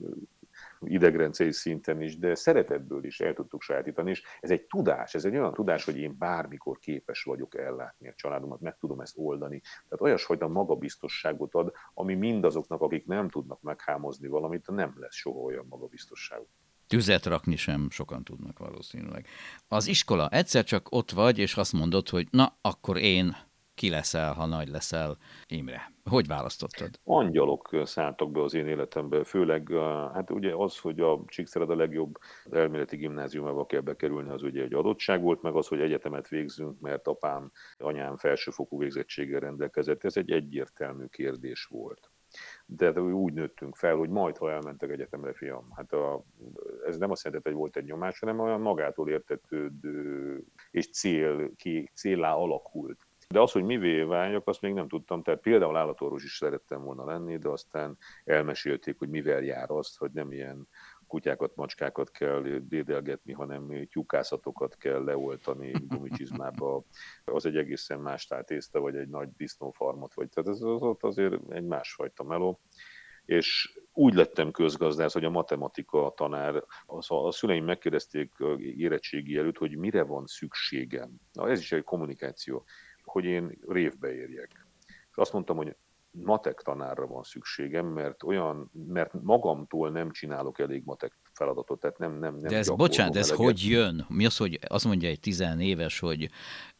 idegrendszeri szinten is, de szeretetből is el tudtuk sajátítani, és ez egy tudás, ez egy olyan tudás, hogy én bármikor képes vagyok ellátni a családomat, meg tudom ezt oldani. Tehát olyasfajta magabiztosságot ad, ami mindazoknak, akik nem tudnak meghámozni valamit, nem lesz soha olyan magabiztosságuk. Tüzet rakni sem sokan tudnak valószínűleg. Az iskola, egyszer csak ott vagy, és azt mondod, hogy na, akkor én ki leszel, ha nagy leszel, Imre. Hogy választottad? Angyalok szálltak be az én életembe, főleg hát ugye az, hogy a Csíkszered a legjobb elméleti gimnáziumába kell bekerülni, az ugye egy adottság volt, meg az, hogy egyetemet végzünk, mert apám, anyám felsőfokú végzettséggel rendelkezett, ez egy egyértelmű kérdés volt de úgy nőttünk fel, hogy majd, ha elmentek egyetemre, fiam. Hát a, ez nem azt jelenti, hogy volt egy nyomás, hanem olyan magától értetődő és cél, ki, célá alakult. De az, hogy mivé váljak, azt még nem tudtam. Tehát például állatorvos is szerettem volna lenni, de aztán elmesélték, hogy mivel jár azt, hogy nem ilyen kutyákat, macskákat kell dédelgetni, hanem tyúkászatokat kell leoltani gumicsizmába. Az egy egészen más tészta, vagy egy nagy disznófarmot, vagy tehát ez az ott azért egy másfajta meló és úgy lettem közgazdász, hogy a matematika tanár, az, a szüleim megkérdezték érettségi előtt, hogy mire van szükségem. Na, ez is egy kommunikáció, hogy én révbe érjek. És azt mondtam, hogy matek tanárra van szükségem, mert olyan, mert magamtól nem csinálok elég matek feladatot, tehát nem, nem, nem De ez, bocsánat, ez eleget. hogy jön? Mi az, hogy azt mondja egy tizenéves, hogy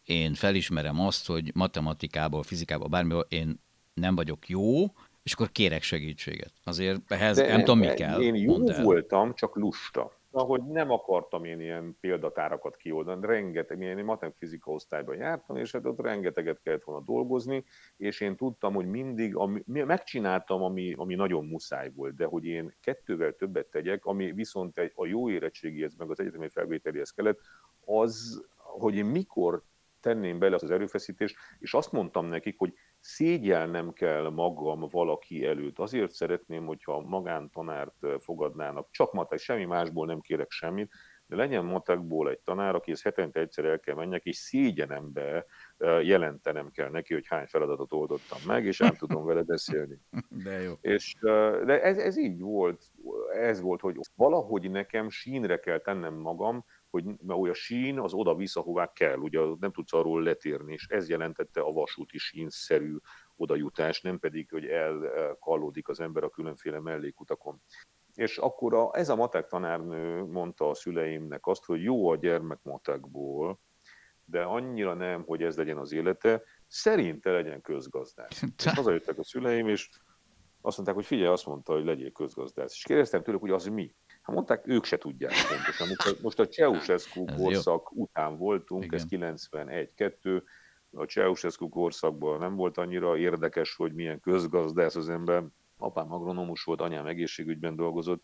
én felismerem azt, hogy matematikából, fizikából, bármilyen én nem vagyok jó, és akkor kérek segítséget. Azért ehhez De nem tudom, mi kell. Én jó voltam, csak lusta hogy nem akartam én ilyen példatárakat kioldani, rengeteg, én matemfizika osztályban jártam, és hát ott rengeteget kellett volna dolgozni, és én tudtam, hogy mindig, ami, megcsináltam, ami, ami nagyon muszáj volt, de hogy én kettővel többet tegyek, ami viszont egy, a jó érettségihez, meg az egyetemi felvételihez kellett, az, hogy én mikor tenném bele az erőfeszítést, és azt mondtam nekik, hogy szégyelnem kell magam valaki előtt. Azért szeretném, hogyha magántanárt fogadnának, csak matek, semmi másból nem kérek semmit, de legyen matekból egy tanár, aki ezt hetente egyszer el kell menjek, és szégyenembe jelentenem kell neki, hogy hány feladatot oldottam meg, és ám tudom vele beszélni. De jó. És, de ez, ez így volt, ez volt, hogy valahogy nekem sínre kell tennem magam, hogy mert a sín az oda-vissza, hová kell, ugye nem tudsz arról letérni, és ez jelentette a vasúti sínszerű odajutás, nem pedig, hogy elkallódik az ember a különféle mellékutakon. És akkor a, ez a matek tanárnő mondta a szüleimnek azt, hogy jó a gyermek matekból, de annyira nem, hogy ez legyen az élete, szerinte legyen közgazdász. És hazajöttek a szüleim, és azt mondták, hogy figyelj, azt mondta, hogy legyél közgazdász. És kérdeztem tőlük, hogy az mi? Hát mondták, ők se tudják pontosan. Most a, most a Ceausescu korszak jó. után voltunk, Igen. ez 91-2, a Ceausescu korszakban nem volt annyira érdekes, hogy milyen közgazdász az ember. Apám agronomus volt, anyám egészségügyben dolgozott.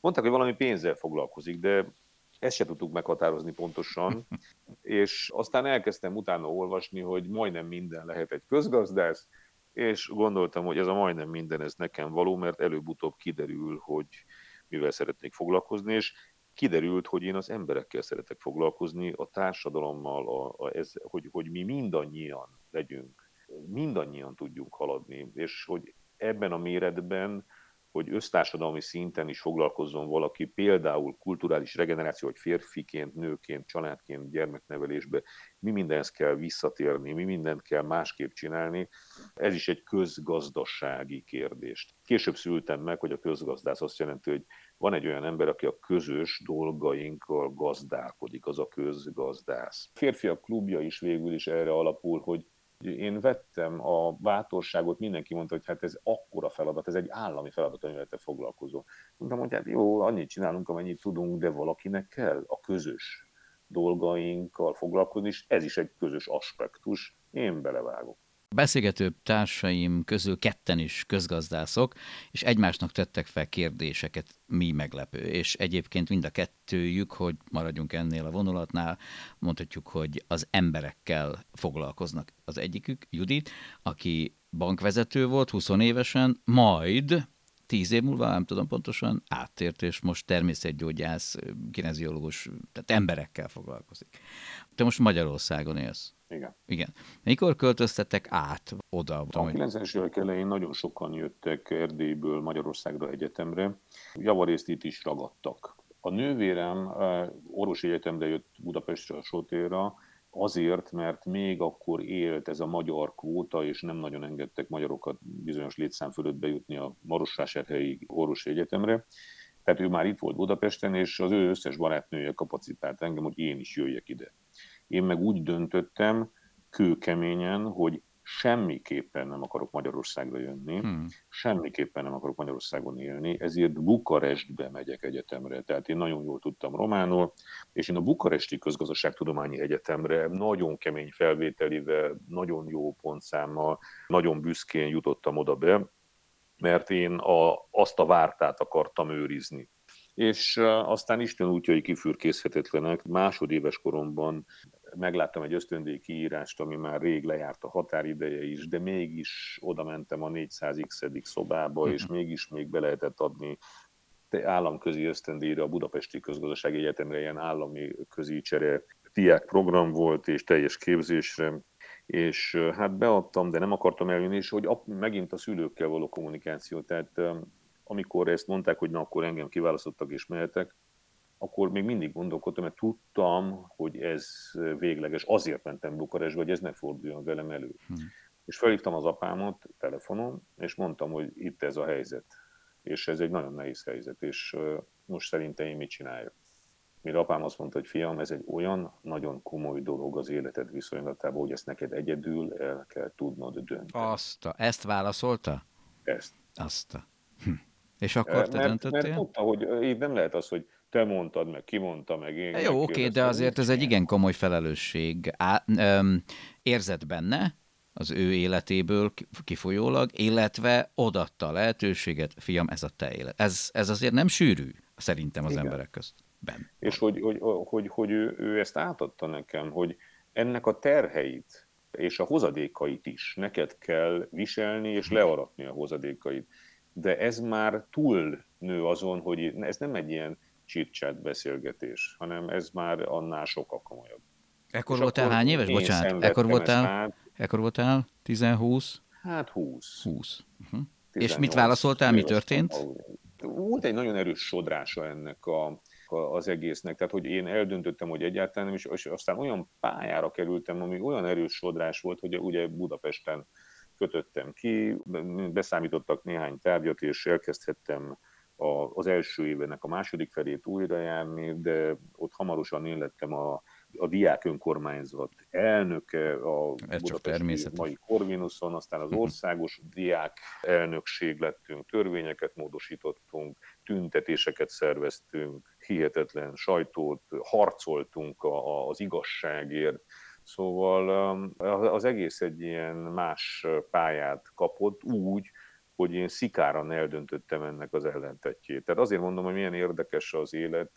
Mondták, hogy valami pénzzel foglalkozik, de ezt se tudtuk meghatározni pontosan, és aztán elkezdtem utána olvasni, hogy majdnem minden lehet egy közgazdász, és gondoltam, hogy ez a majdnem minden, ez nekem való, mert előbb-utóbb kiderül, hogy mivel szeretnék foglalkozni, és kiderült, hogy én az emberekkel szeretek foglalkozni, a társadalommal, a, a, ez, hogy, hogy mi mindannyian legyünk, mindannyian tudjunk haladni, és hogy ebben a méretben hogy össztársadalmi szinten is foglalkozzon valaki, például kulturális regeneráció, vagy férfiként, nőként, családként, gyermeknevelésbe, mi mindenhez kell visszatérni, mi mindent kell másképp csinálni, ez is egy közgazdasági kérdés. Később szültem meg, hogy a közgazdász azt jelenti, hogy van egy olyan ember, aki a közös dolgainkkal gazdálkodik, az a közgazdász. A férfiak klubja is végül is erre alapul, hogy én vettem a bátorságot, mindenki mondta, hogy hát ez akkora feladat, ez egy állami feladat, amivel te foglalkozol. Mondtam, hogy hát jó, annyit csinálunk, amennyit tudunk, de valakinek kell a közös dolgainkkal foglalkozni, és ez is egy közös aspektus. Én belevágok. Beszélgető társaim közül ketten is közgazdászok, és egymásnak tettek fel kérdéseket, mi meglepő. És egyébként mind a kettőjük, hogy maradjunk ennél a vonulatnál, mondhatjuk, hogy az emberekkel foglalkoznak. Az egyikük, Judit, aki bankvezető volt 20 évesen, majd tíz év múlva, nem tudom pontosan, áttért, és most természetgyógyász, kineziológus, tehát emberekkel foglalkozik. Te most Magyarországon élsz. Igen. Igen. Mikor költöztetek át oda? A 90-es évek elején nagyon sokan jöttek Erdélyből Magyarországra egyetemre. Javarészt itt is ragadtak. A nővérem orvosi egyetemre jött Budapestre a Sotérra, azért, mert még akkor élt ez a magyar kvóta, és nem nagyon engedtek magyarokat bizonyos létszám fölött bejutni a Marosvásárhelyi orvosi egyetemre. Tehát ő már itt volt Budapesten, és az ő összes barátnője kapacitált engem, hogy én is jöjjek ide. Én meg úgy döntöttem, kőkeményen, hogy semmiképpen nem akarok Magyarországra jönni, hmm. semmiképpen nem akarok Magyarországon élni, ezért Bukarestbe megyek egyetemre. Tehát én nagyon jól tudtam románul, és én a Bukaresti Közgazdaságtudományi Egyetemre nagyon kemény felvételivel, nagyon jó pontszámmal, nagyon büszkén jutottam oda be, mert én a, azt a vártát akartam őrizni. És aztán Isten útjai kifürkészhetetlenek. Másodéves koromban megláttam egy ösztöndíj kiírást, ami már rég lejárt a határideje is, de mégis oda mentem a 400x szobába, és mhm. mégis még be lehetett adni államközi ösztöndíjra a Budapesti Közgazdasági Egyetemre ilyen állami közícsere diák program volt, és teljes képzésre, és hát beadtam, de nem akartam elvinni, és hogy megint a szülőkkel való kommunikáció, tehát amikor ezt mondták, hogy na akkor engem kiválasztottak és mehetek, akkor még mindig gondolkodtam, mert tudtam, hogy ez végleges. Azért mentem Bukarestbe, hogy ez ne forduljon velem elő. Hmm. És felhívtam az apámot telefonon, és mondtam, hogy itt ez a helyzet. És ez egy nagyon nehéz helyzet, és most szerintem én mit csináljak. Mire apám azt mondta, hogy fiam, ez egy olyan nagyon komoly dolog az életed viszonylatában, hogy ezt neked egyedül el kell tudnod dönteni. Azt, a, ezt válaszolta? Ezt. Azt. A. Hm. És akkor te mert, döntöttél? Mert tudta, hogy így nem lehet az, hogy te mondtad, meg ki mondta, meg én. Jó, oké, de azért ez egy igen komoly felelősség. Á, öm, érzed benne, az ő életéből kifolyólag, illetve odatta a lehetőséget, fiam, ez a te élet. Ez, ez azért nem sűrű, szerintem az Igen. emberek közt. Ben. És hogy, hogy, hogy, hogy ő, ő ezt átadta nekem, hogy ennek a terheit és a hozadékait is neked kell viselni és learatni a hozadékait. De ez már túl nő azon, hogy ez nem egy ilyen csitcsát beszélgetés, hanem ez már annál sokkal komolyabb. Ekkor voltál hány éves? Bocsánat, ekkor voltál, ekkor voltál 10-20? Hát 20. 20. Uh-huh. És mit válaszoltál, mi történt? Volt egy nagyon erős sodrása ennek a, a, az egésznek, tehát hogy én eldöntöttem, hogy egyáltalán nem, és, és aztán olyan pályára kerültem, ami olyan erős sodrás volt, hogy ugye Budapesten kötöttem ki, beszámítottak néhány tárgyat, és elkezdhettem az első évenek a második felét újra járni, de ott hamarosan én lettem a, a diák önkormányzat elnöke a Ez Budapesti mai Corvinuson, aztán az mhm. országos diák elnökség lettünk, törvényeket módosítottunk, tüntetéseket szerveztünk, hihetetlen sajtót, harcoltunk a, az igazságért, Szóval um, az egész egy ilyen más pályát kapott úgy, hogy én szikáran eldöntöttem ennek az ellentetjét. Tehát azért mondom, hogy milyen érdekes az élet.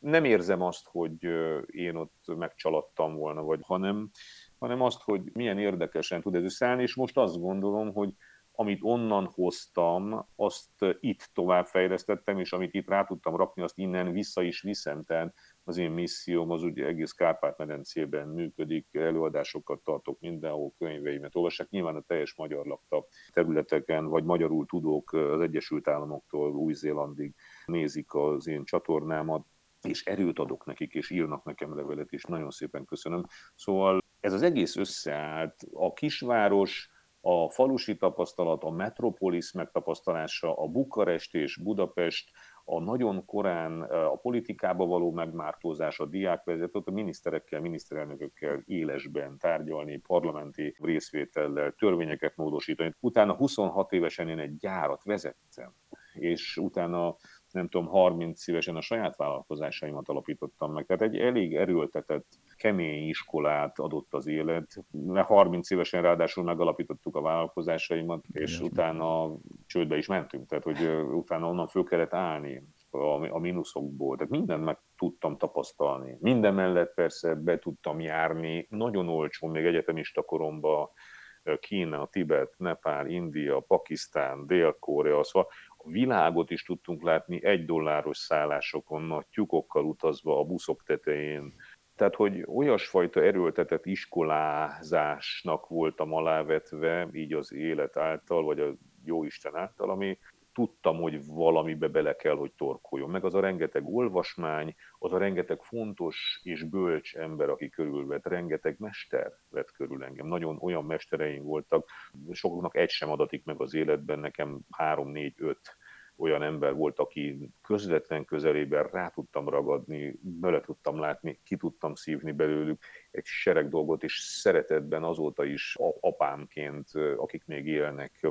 Nem érzem azt, hogy én ott megcsalattam volna, vagy hanem, hanem azt, hogy milyen érdekesen tud ez összeállni, és most azt gondolom, hogy amit onnan hoztam, azt itt továbbfejlesztettem, és amit itt rá tudtam rakni, azt innen vissza is viszem. Tehát az én misszióm az ugye egész Kárpát-medencében működik, előadásokat tartok mindenhol, könyveimet olvassák. Nyilván a teljes magyar lakta területeken, vagy magyarul tudók az Egyesült Államoktól Új-Zélandig nézik az én csatornámat, és erőt adok nekik, és írnak nekem levelet, és nagyon szépen köszönöm. Szóval ez az egész összeállt, a kisváros, a falusi tapasztalat, a metropolis megtapasztalása, a Bukarest és Budapest, a nagyon korán a politikába való megmártózás, a diákvezetőt, a miniszterekkel, miniszterelnökökkel élesben tárgyalni, parlamenti részvétellel, törvényeket módosítani. Utána 26 évesen én egy gyárat vezettem, és utána nem tudom, 30 évesen a saját vállalkozásaimat alapítottam meg. Tehát egy elég erőltetett, kemény iskolát adott az élet. Mert 30 évesen ráadásul megalapítottuk a vállalkozásaimat, és utána csődbe is mentünk. Tehát, hogy utána onnan föl kellett állni a, a mínuszokból. Tehát mindent meg tudtam tapasztalni. Minden mellett persze be tudtam járni, nagyon olcsó, még egyetemista koromban, Kína, Tibet, Nepál, India, Pakisztán, Dél-Korea, szóval a világot is tudtunk látni egy dolláros szállásokon, nagy tyukokkal utazva a buszok tetején, Tehát, hogy olyasfajta erőltetett iskolázásnak voltam alávetve, így az élet által, vagy a jóisten által, ami tudtam, hogy valamibe bele kell, hogy torkoljon. Meg az a rengeteg olvasmány, az a rengeteg fontos és bölcs ember, aki körülvett, rengeteg mester vett körül engem. Nagyon olyan mestereim voltak, sokaknak egy sem adatik meg az életben, nekem három, négy, öt olyan ember volt, aki közvetlen közelében rá tudtam ragadni, bele tudtam látni, ki tudtam szívni belőlük egy sereg dolgot, és szeretetben azóta is apámként, akik még élnek,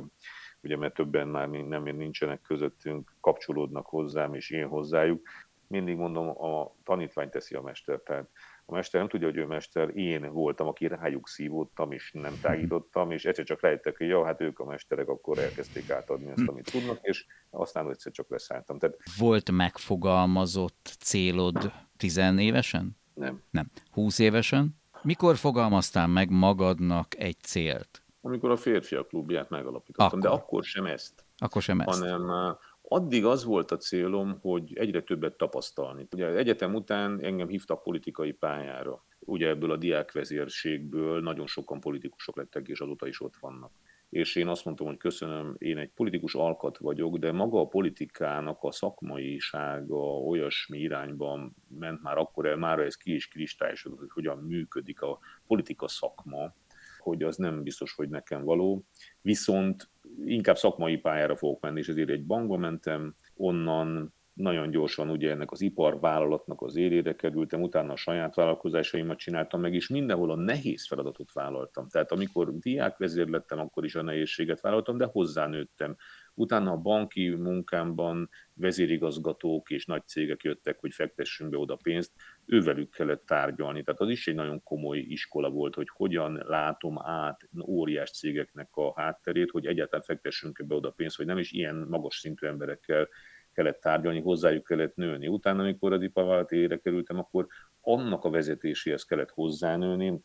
ugye mert többen már nem nincsenek közöttünk, kapcsolódnak hozzám, és én hozzájuk. Mindig mondom, a tanítvány teszi a mester, tehát a mester nem tudja, hogy ő mester, én voltam, aki rájuk szívódtam, és nem tágítottam, és egyszer csak rájöttek, hogy jó, hát ők a mesterek, akkor elkezdték átadni azt, amit tudnak, és aztán egyszer csak leszálltam. Tehát... Volt megfogalmazott célod tizenévesen? Nem. Nem. Húsz évesen? Mikor fogalmaztál meg magadnak egy célt? Amikor a férfiak klubját megalapítottam, akkor. de akkor sem ezt. Akkor sem ezt. Hanem Addig az volt a célom, hogy egyre többet tapasztalni. Ugye egyetem után engem hívtak politikai pályára. Ugye ebből a diákvezérségből nagyon sokan politikusok lettek, és azóta is ott vannak. És én azt mondtam, hogy köszönöm, én egy politikus alkat vagyok, de maga a politikának a szakmaisága olyasmi irányban ment már akkor el, már ez ki is kristályosodott, hogy hogyan működik a politika szakma, hogy az nem biztos, hogy nekem való. Viszont inkább szakmai pályára fogok menni, és ezért egy bankba mentem, onnan nagyon gyorsan ugye ennek az iparvállalatnak az élére kerültem, utána a saját vállalkozásaimat csináltam meg, és mindenhol a nehéz feladatot vállaltam. Tehát amikor diákvezér lettem, akkor is a nehézséget vállaltam, de hozzánőttem. Utána a banki munkámban vezérigazgatók és nagy cégek jöttek, hogy fektessünk be oda pénzt, ővelük kellett tárgyalni. Tehát az is egy nagyon komoly iskola volt, hogy hogyan látom át óriás cégeknek a hátterét, hogy egyáltalán fektessünk be oda pénzt, vagy nem, is ilyen magas szintű emberekkel kellett tárgyalni, hozzájuk kellett nőni. Utána, amikor az iparvállalat ére kerültem, akkor annak a vezetéséhez kellett hozzánőni,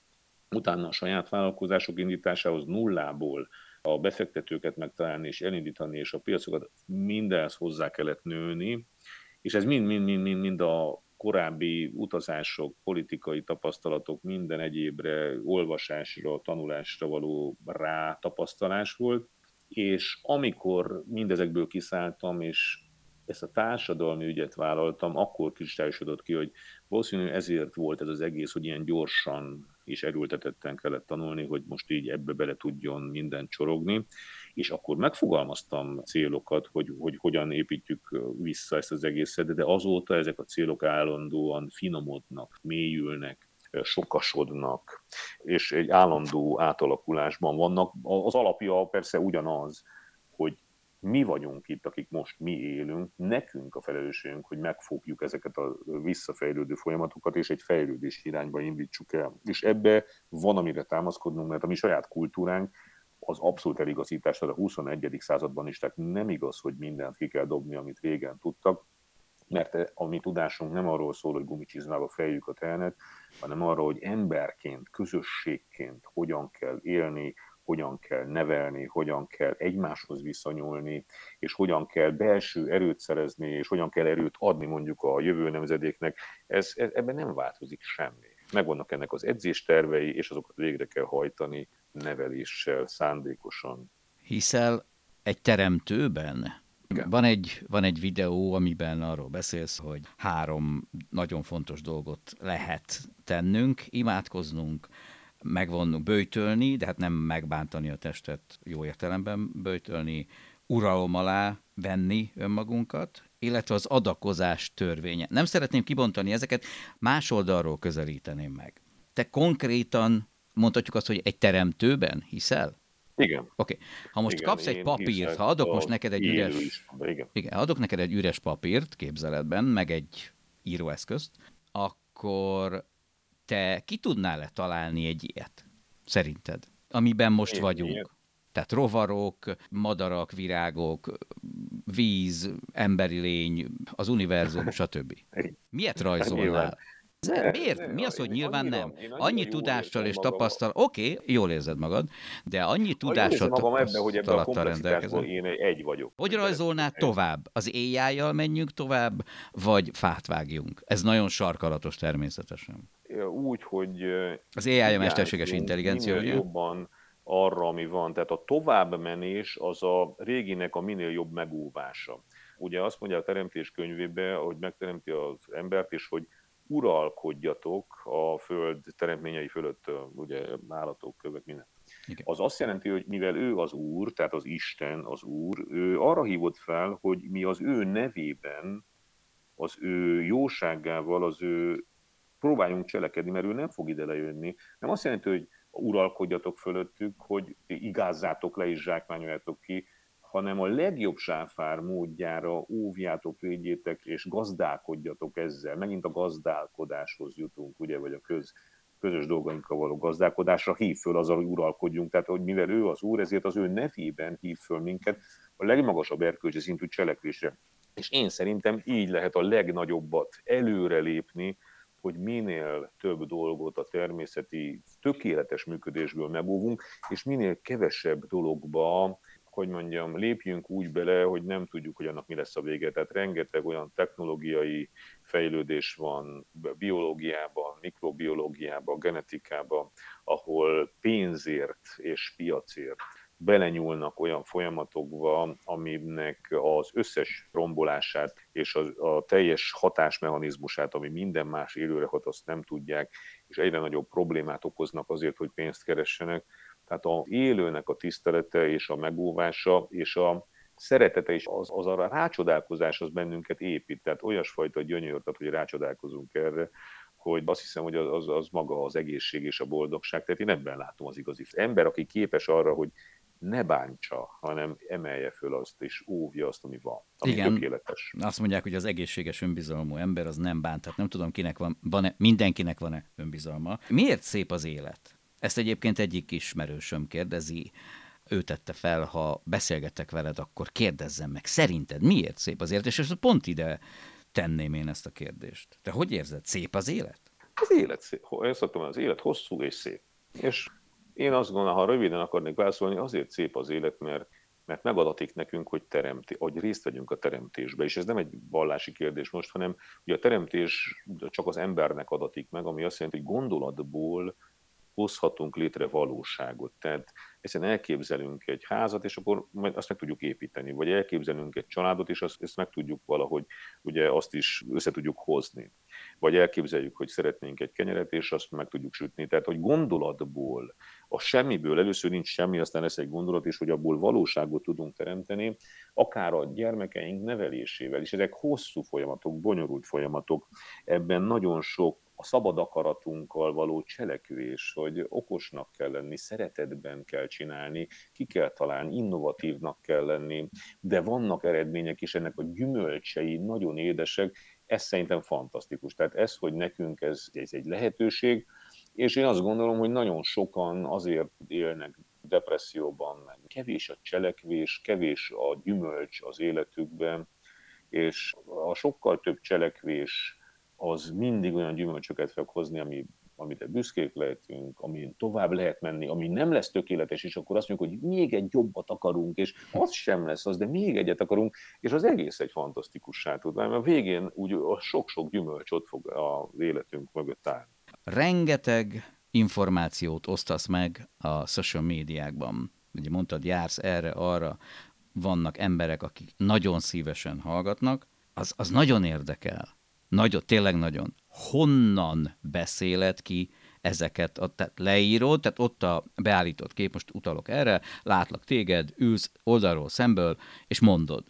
utána a saját vállalkozások indításához nullából a befektetőket megtalálni és elindítani, és a piacokat mindenhez hozzá kellett nőni, és ez mind-mind-mind a korábbi utazások, politikai tapasztalatok, minden egyébre, olvasásra, tanulásra való rá tapasztalás volt, és amikor mindezekből kiszálltam, és ezt a társadalmi ügyet vállaltam, akkor kristályosodott ki, hogy valószínűleg ezért volt ez az egész, hogy ilyen gyorsan és erőltetetten kellett tanulni, hogy most így ebbe bele tudjon minden csorogni, és akkor megfogalmaztam célokat, hogy, hogy hogyan építjük vissza ezt az egészet, de azóta ezek a célok állandóan finomodnak, mélyülnek, sokasodnak, és egy állandó átalakulásban vannak. Az alapja persze ugyanaz, mi vagyunk itt, akik most mi élünk, nekünk a felelősségünk, hogy megfogjuk ezeket a visszafejlődő folyamatokat, és egy fejlődés irányba indítsuk el. És ebbe van, amire támaszkodnunk, mert a mi saját kultúránk az abszolút eligazítás, a 21. században is, tehát nem igaz, hogy mindent ki kell dobni, amit régen tudtak, mert a mi tudásunk nem arról szól, hogy gumicsizmába fejjük a tehenet, hanem arról, hogy emberként, közösségként hogyan kell élni, hogyan kell nevelni, hogyan kell egymáshoz viszonyulni, és hogyan kell belső erőt szerezni, és hogyan kell erőt adni mondjuk a jövő nemzedéknek, ez, ez, ebben nem változik semmi. Megvannak ennek az edzéstervei, és azokat végre kell hajtani neveléssel, szándékosan. Hiszel egy teremtőben? Igen. Van egy, van egy videó, amiben arról beszélsz, hogy három nagyon fontos dolgot lehet tennünk, imádkoznunk, megvonnunk, bőjtölni, de hát nem megbántani a testet jó értelemben bőjtölni, uralom alá venni önmagunkat, illetve az adakozás törvénye. Nem szeretném kibontani ezeket, más oldalról közelíteném meg. Te konkrétan mondhatjuk azt, hogy egy teremtőben hiszel? Igen. Oké. Okay. Ha most igen, kapsz egy papírt, ha adok most neked egy üres... Is, igen. igen. Ha adok neked egy üres papírt képzeletben, meg egy íróeszközt, akkor te ki tudnál-e találni egy ilyet? Szerinted? Amiben most Én vagyunk. Ilyet. Tehát rovarok, madarak, virágok, víz, emberi lény, az univerzum, stb. Miért rajzolnál? Miért? Mi az, hogy nyilván nem? Annyi tudással és tapasztal, oké, okay, jól érzed magad, de annyi tudással magam ebbe, hogy ebben a én egy vagyok. Hogy rajzolnál tovább? Az éjjájjal menjünk tovább, vagy fát vágjunk? Ez nagyon sarkalatos természetesen. úgy, hogy az AI a mesterséges intelligencia, ugye? jobban arra, ami van. Tehát a továbbmenés az a réginek a minél jobb megóvása. Ugye azt mondja a teremtés könyvébe, hogy megteremti az embert, és hogy uralkodjatok a föld teremtményei fölött, ugye állatok, kövek, minden. Igen. Az azt jelenti, hogy mivel ő az Úr, tehát az Isten az Úr, ő arra hívott fel, hogy mi az ő nevében, az ő jóságával, az ő próbáljunk cselekedni, mert ő nem fog ide lejönni. Nem azt jelenti, hogy uralkodjatok fölöttük, hogy igázzátok le és zsákmányoljátok ki, hanem a legjobb sáfár módjára óvjátok, védjétek és gazdálkodjatok ezzel. Megint a gazdálkodáshoz jutunk, ugye, vagy a köz, közös dolgainkkal való gazdálkodásra hív föl azzal, hogy uralkodjunk. Tehát, hogy mivel ő az úr, ezért az ő nevében hív föl minket a legmagasabb erkölcsi szintű cselekvésre. És én szerintem így lehet a legnagyobbat előrelépni, hogy minél több dolgot a természeti tökéletes működésből megóvunk, és minél kevesebb dologba hogy mondjam, lépjünk úgy bele, hogy nem tudjuk, hogy annak mi lesz a vége. Tehát rengeteg olyan technológiai fejlődés van biológiában, mikrobiológiában, genetikában, ahol pénzért és piacért belenyúlnak olyan folyamatokba, aminek az összes rombolását és a, a teljes hatásmechanizmusát, ami minden más élőre hat, azt nem tudják, és egyre nagyobb problémát okoznak azért, hogy pénzt keressenek. Tehát az élőnek a tisztelete és a megóvása és a szeretete is az, az a rácsodálkozás az bennünket épít, tehát olyasfajta gyönyör, tehát hogy rácsodálkozunk erre, hogy azt hiszem, hogy az, az maga az egészség és a boldogság. Tehát én ebben látom az igazi. Az ember, aki képes arra, hogy ne bántsa, hanem emelje föl azt, és óvja azt, ami van, ami Igen, tökéletes. Azt mondják, hogy az egészséges önbizalmú ember az nem bánt. Tehát nem tudom, kinek van, van-e, mindenkinek van-e önbizalma. Miért szép az élet? Ezt egyébként egyik ismerősöm kérdezi, ő tette fel, ha beszélgetek veled, akkor kérdezzem meg, szerinted miért szép az élet? És ezt pont ide tenném én ezt a kérdést. Te hogy érzed, szép az élet? Az élet szép. Én szoktam, az élet hosszú és szép. És én azt gondolom, ha röviden akarnék válaszolni, azért szép az élet, mert mert megadatik nekünk, hogy, teremti, hogy részt vegyünk a teremtésbe. És ez nem egy vallási kérdés most, hanem ugye a teremtés csak az embernek adatik meg, ami azt jelenti, hogy gondolatból hozhatunk létre valóságot. Tehát egyszerűen elképzelünk egy házat, és akkor majd azt meg tudjuk építeni, vagy elképzelünk egy családot, és azt, ezt meg tudjuk valahogy, ugye azt is össze tudjuk hozni. Vagy elképzeljük, hogy szeretnénk egy kenyeret, és azt meg tudjuk sütni. Tehát, hogy gondolatból, a semmiből, először nincs semmi, aztán lesz egy gondolat, és hogy abból valóságot tudunk teremteni, akár a gyermekeink nevelésével, és ezek hosszú folyamatok, bonyolult folyamatok, ebben nagyon sok a szabad akaratunkkal való cselekvés, hogy okosnak kell lenni, szeretetben kell csinálni, ki kell találni, innovatívnak kell lenni, de vannak eredmények is, ennek a gyümölcsei nagyon édesek, ez szerintem fantasztikus. Tehát ez, hogy nekünk ez, ez egy lehetőség, és én azt gondolom, hogy nagyon sokan azért élnek depresszióban, meg kevés a cselekvés, kevés a gyümölcs az életükben, és a sokkal több cselekvés az mindig olyan gyümölcsöket fog hozni, ami, amire büszkék lehetünk, amin tovább lehet menni, ami nem lesz tökéletes, és akkor azt mondjuk, hogy még egy jobbat akarunk, és az sem lesz az, de még egyet akarunk, és az egész egy fantasztikussá tud mert a végén úgy a sok-sok gyümölcs ott fog az életünk mögött állni. Rengeteg információt osztasz meg a social médiákban. Ugye mondtad, jársz erre, arra, vannak emberek, akik nagyon szívesen hallgatnak, az, az nagyon érdekel nagyon, tényleg nagyon, honnan beszéled ki ezeket, a, tehát leírod, tehát ott a beállított kép, most utalok erre, látlak téged, ülsz oldalról szemből, és mondod.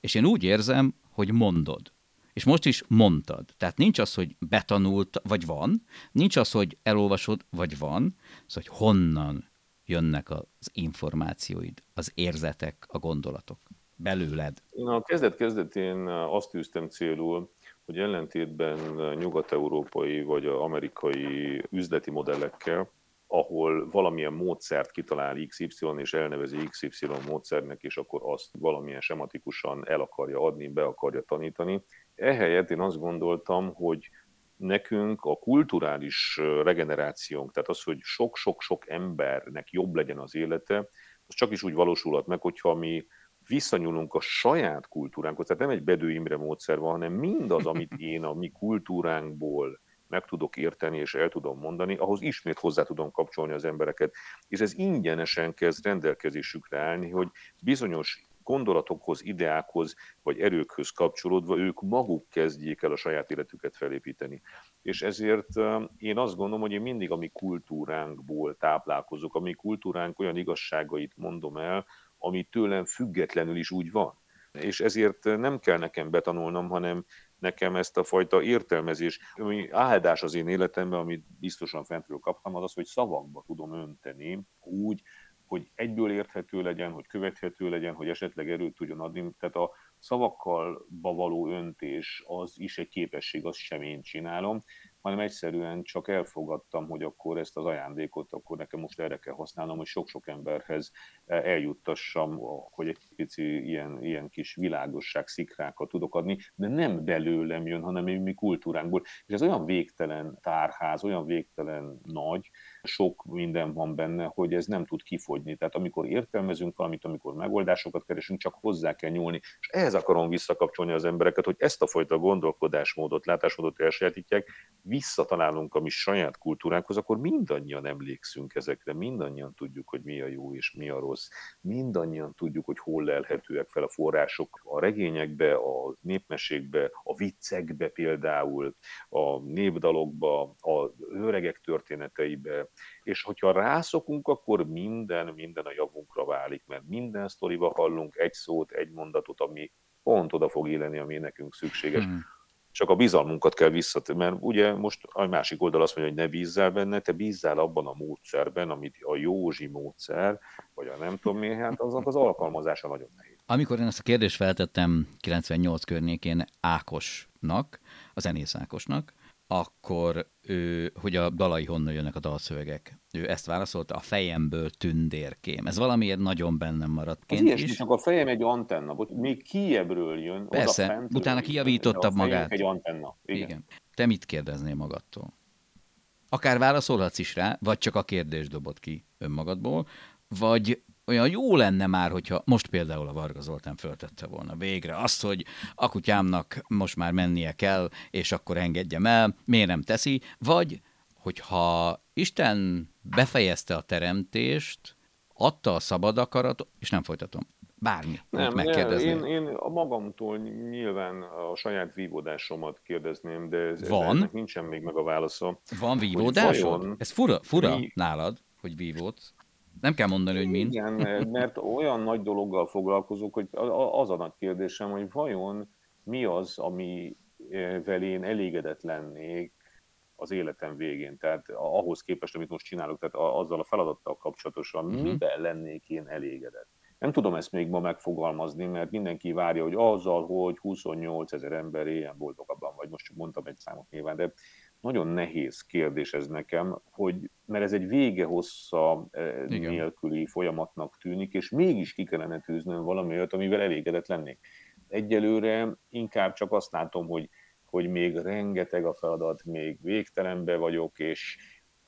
És én úgy érzem, hogy mondod. És most is mondtad. Tehát nincs az, hogy betanult, vagy van, nincs az, hogy elolvasod, vagy van, szóval, hogy honnan jönnek az információid, az érzetek, a gondolatok belőled. Én a kezdet-kezdetén azt tűztem célul, hogy ellentétben nyugat-európai vagy amerikai üzleti modellekkel, ahol valamilyen módszert kitalál XY, és elnevezi XY módszernek, és akkor azt valamilyen sematikusan el akarja adni, be akarja tanítani. Ehelyett én azt gondoltam, hogy nekünk a kulturális regenerációnk, tehát az, hogy sok-sok-sok embernek jobb legyen az élete, az csak is úgy valósulhat meg, hogyha mi visszanyúlunk a saját kultúránkhoz, tehát nem egy Bedő Imre módszer van, hanem mindaz, amit én a mi kultúránkból meg tudok érteni és el tudom mondani, ahhoz ismét hozzá tudom kapcsolni az embereket. És ez ingyenesen kezd rendelkezésükre állni, hogy bizonyos gondolatokhoz, ideákhoz vagy erőkhöz kapcsolódva ők maguk kezdjék el a saját életüket felépíteni. És ezért én azt gondolom, hogy én mindig a mi kultúránkból táplálkozok, a mi kultúránk olyan igazságait mondom el, ami tőlem függetlenül is úgy van. És ezért nem kell nekem betanulnom, hanem nekem ezt a fajta értelmezés, ami áldás az én életemben, amit biztosan fentről kaptam, az az, hogy szavakba tudom önteni úgy, hogy egyből érthető legyen, hogy követhető legyen, hogy esetleg erőt tudjon adni. Tehát a szavakkal való öntés az is egy képesség, azt sem én csinálom, hanem egyszerűen csak elfogadtam, hogy akkor ezt az ajándékot, akkor nekem most erre kell használnom, hogy sok-sok emberhez eljuttassam, hogy egy pici ilyen, ilyen kis világosság szikrákat tudok adni, de nem belőlem jön, hanem mi kultúránkból. És ez olyan végtelen tárház, olyan végtelen nagy, sok minden van benne, hogy ez nem tud kifogyni. Tehát amikor értelmezünk valamit, amikor megoldásokat keresünk, csak hozzá kell nyúlni. És ehhez akarom visszakapcsolni az embereket, hogy ezt a fajta gondolkodásmódot, látásmódot elsajátítják, visszatalálunk a mi saját kultúránkhoz, akkor mindannyian emlékszünk ezekre, mindannyian tudjuk, hogy mi a jó és mi a rossz, mindannyian tudjuk, hogy hol lelhetőek fel a források a regényekbe, a népmesékbe, a viccekbe például, a népdalokba, a öregek történeteibe, és hogyha rászokunk, akkor minden, minden a javunkra válik, mert minden sztoriba hallunk egy szót, egy mondatot, ami pont oda fog élni, ami nekünk szükséges. Hmm csak a bizalmunkat kell visszatenni, mert ugye most a másik oldal azt mondja, hogy ne bízzál benne, te bízzál abban a módszerben, amit a Józsi módszer, vagy a nem tudom mi, hát azok az alkalmazása nagyon nehéz. Amikor én ezt a kérdést feltettem 98 környékén Ákosnak, a zenész Ákosnak, akkor ő, hogy a dalai honnan jönnek a dalszövegek. Ő ezt válaszolta, a fejemből tündérkém. Ez valamiért nagyon bennem maradt. Az ilyesmi, csak a fejem egy antenna, még Kiebről jön. Persze, fent, utána kijavította magát. egy antenna. Igen. Igen. Te mit kérdeznél magadtól? Akár válaszolhatsz is rá, vagy csak a kérdést dobod ki önmagadból, vagy olyan jó lenne már, hogyha most például a Varga Zoltán föltette volna végre azt, hogy a kutyámnak most már mennie kell, és akkor engedjem el, miért nem teszi, vagy hogyha Isten befejezte a teremtést, adta a szabad akarat, és nem folytatom. Bármi, nem, megkérdezni. Én, én a magamtól nyilván a saját vívódásomat kérdezném, de ez, Van? ennek nincsen még meg a válasza. Van vívódásod? Vajon... Ez fura, fura mi... nálad, hogy vívódsz. Nem kell mondani, hogy mind. Igen, mert olyan nagy dologgal foglalkozok, hogy az a nagy kérdésem, hogy vajon mi az, amivel én elégedett lennék az életem végén. Tehát ahhoz képest, amit most csinálok, tehát azzal a feladattal kapcsolatosan, uh-huh. miben lennék én elégedett. Nem tudom ezt még ma megfogalmazni, mert mindenki várja, hogy azzal, hogy 28 ezer ember éljen boldogabban, vagy most csak mondtam egy számot nyilván, de nagyon nehéz kérdés ez nekem, hogy, mert ez egy vége hossza eh, Igen. nélküli folyamatnak tűnik, és mégis ki kellene tűznöm valami olyat, amivel elégedett lennék. Egyelőre inkább csak azt látom, hogy, hogy még rengeteg a feladat, még végtelenbe vagyok, és,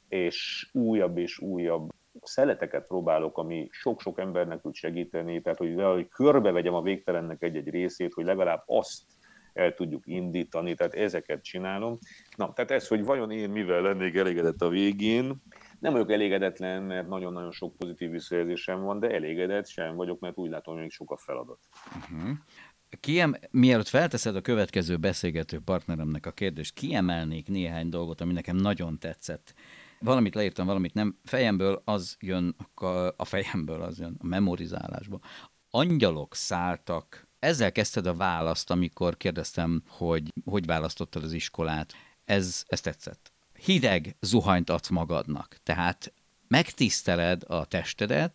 és újabb és újabb szeleteket próbálok, ami sok-sok embernek tud segíteni, tehát hogy, hogy körbevegyem a végtelennek egy-egy részét, hogy legalább azt el tudjuk indítani, tehát ezeket csinálom. Na, tehát ez, hogy vajon én mivel lennék elégedett a végén, nem vagyok elégedetlen, mert nagyon-nagyon sok pozitív visszajelzésem van, de elégedett sem vagyok, mert úgy látom, hogy még sok a feladat. Uh-huh. Kiem, mielőtt felteszed a következő beszélgető partneremnek a kérdést, kiemelnék néhány dolgot, ami nekem nagyon tetszett. Valamit leírtam, valamit nem. Fejemből az jön, a fejemből az jön, a memorizálásba. Angyalok szálltak ezzel kezdted a választ, amikor kérdeztem, hogy hogy választottad az iskolát. Ez, ez tetszett. Hideg zuhanyt adsz magadnak, tehát megtiszteled a testedet,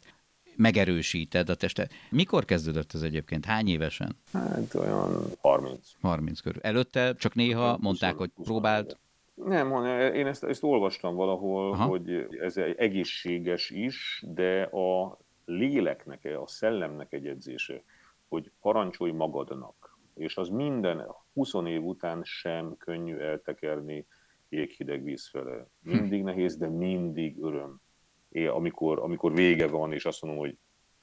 megerősíted a testet. Mikor kezdődött ez egyébként? Hány évesen? Hát olyan 30. 30 körül. Előtte csak néha mondták, hogy próbáld. Nem, én ezt, ezt olvastam valahol, Aha. hogy ez egy egészséges is, de a léleknek, a szellemnek egy edzése hogy parancsolj magadnak. És az minden 20 év után sem könnyű eltekerni jéghideg víz fele. Mindig nehéz, de mindig öröm. É, amikor, amikor vége van, és azt mondom, hogy,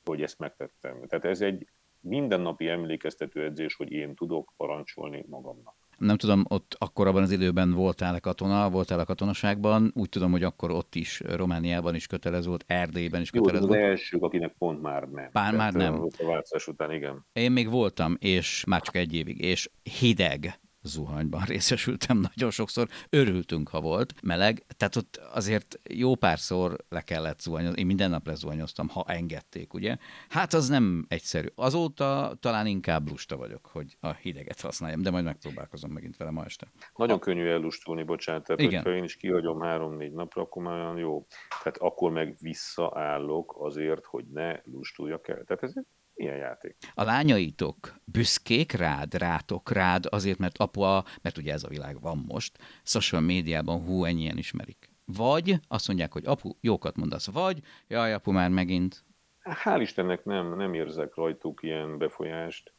hogy ezt megtettem. Tehát ez egy mindennapi emlékeztető edzés, hogy én tudok parancsolni magamnak. Nem tudom, ott akkor abban az időben voltál-e katona, voltál a katonaságban, úgy tudom, hogy akkor ott is, Romániában is kötelező volt, Erdélyben is kötelező az volt. elsők, akinek pont már nem. Tehát, már nem. A változás után, igen. Én még voltam, és már csak egy évig, és hideg zuhanyban részesültem nagyon sokszor. Örültünk, ha volt meleg, tehát ott azért jó párszor le kellett zuhanyozni. Én minden nap lezuhanyoztam, ha engedték, ugye? Hát az nem egyszerű. Azóta talán inkább lusta vagyok, hogy a hideget használjam, de majd megpróbálkozom megint vele ma este. Nagyon könnyű ellustulni, bocsánat. Tehát, Igen. hogyha én is kihagyom három-négy napra, akkor már olyan jó. Tehát akkor meg visszaállok azért, hogy ne lustuljak el. Tehát ez egy ilyen játék. A lányaitok büszkék rád, rátok rád, azért, mert apa, mert ugye ez a világ van most, social médiában hú, ennyien ismerik. Vagy azt mondják, hogy apu, jókat mondasz, vagy jaj, apu, már megint. Hál' Istennek nem, nem érzek rajtuk ilyen befolyást.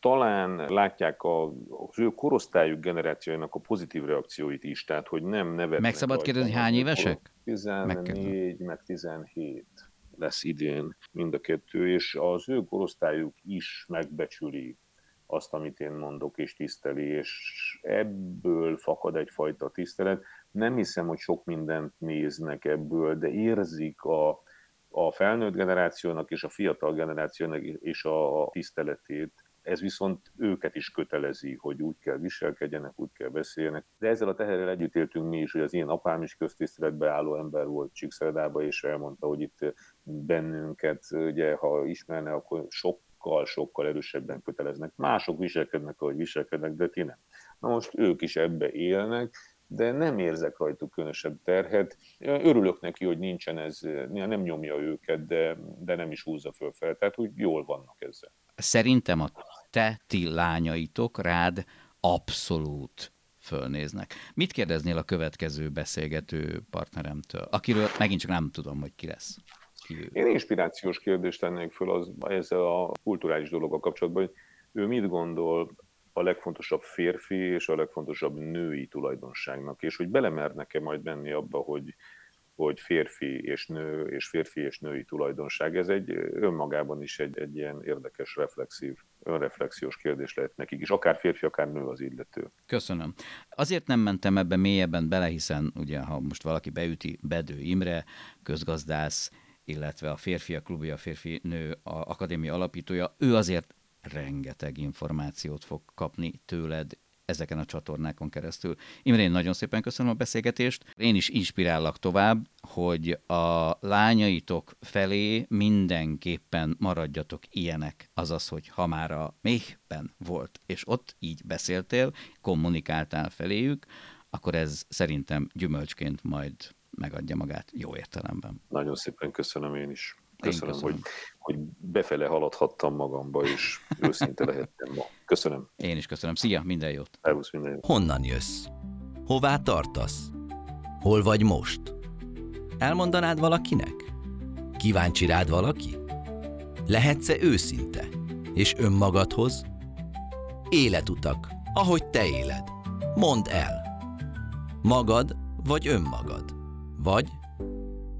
Talán látják a, az ő korosztályuk generációjának a pozitív reakcióit is, tehát hogy nem nevetnek. Meg szabad kérdezni, hány évesek? 14, Megkérdezem. meg 17 lesz idén mind a kettő, és az ő korosztályuk is megbecsüli azt, amit én mondok, és tiszteli, és ebből fakad egyfajta tisztelet. Nem hiszem, hogy sok mindent néznek ebből, de érzik a, a felnőtt generációnak és a fiatal generációnak és a tiszteletét. Ez viszont őket is kötelezi, hogy úgy kell viselkedjenek, úgy kell beszéljenek. De ezzel a teherrel együtt éltünk mi is, hogy az én apám is köztiszteletbe álló ember volt Csíkszeredába, és elmondta, hogy itt bennünket, ugye, ha ismerne, akkor sokkal, sokkal erősebben köteleznek. Mások viselkednek, ahogy viselkednek, de ti nem. Na most ők is ebbe élnek, de nem érzek rajtuk különösebb terhet. Örülök neki, hogy nincsen ez, nem nyomja őket, de, de nem is húzza föl fel. Tehát úgy jól vannak ezzel. Szerintem a te, ti lányaitok rád abszolút fölnéznek. Mit kérdeznél a következő beszélgető partneremtől, akiről megint csak nem tudom, hogy ki lesz. Ki. Én inspirációs kérdést tennék föl az, ezzel a kulturális dologgal kapcsolatban, hogy ő mit gondol a legfontosabb férfi és a legfontosabb női tulajdonságnak, és hogy belemernek-e majd menni abba, hogy, hogy férfi és nő, és férfi és női tulajdonság. Ez egy önmagában is egy, egy ilyen érdekes, reflexív, önreflexiós kérdés lehet nekik is. Akár férfi, akár nő az illető. Köszönöm. Azért nem mentem ebbe mélyebben bele, hiszen ugye, ha most valaki beüti Bedő Imre, közgazdász, illetve a Férfiak Klubja, a Férfi Nő a Akadémia alapítója, ő azért rengeteg információt fog kapni tőled ezeken a csatornákon keresztül. Imre, én nagyon szépen köszönöm a beszélgetést. Én is inspirállak tovább, hogy a lányaitok felé mindenképpen maradjatok ilyenek. Azaz, hogy ha már a méhben volt, és ott így beszéltél, kommunikáltál feléjük, akkor ez szerintem gyümölcsként majd megadja magát jó értelemben. Nagyon szépen köszönöm én is. Köszönöm, köszönöm. Hogy, hogy befele haladhattam magamba, és őszinte lehettem ma. Köszönöm. Én is köszönöm. Szia, minden jót! Elvusz minden jót. Honnan jössz? Hová tartasz? Hol vagy most? Elmondanád valakinek? Kíváncsi rád valaki? Lehetsz-e őszinte? És önmagadhoz? Életutak, ahogy te éled. Mondd el. Magad vagy önmagad? Vagy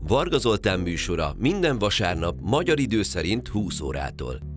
Varga Zoltán műsora minden vasárnap magyar idő szerint 20 órától.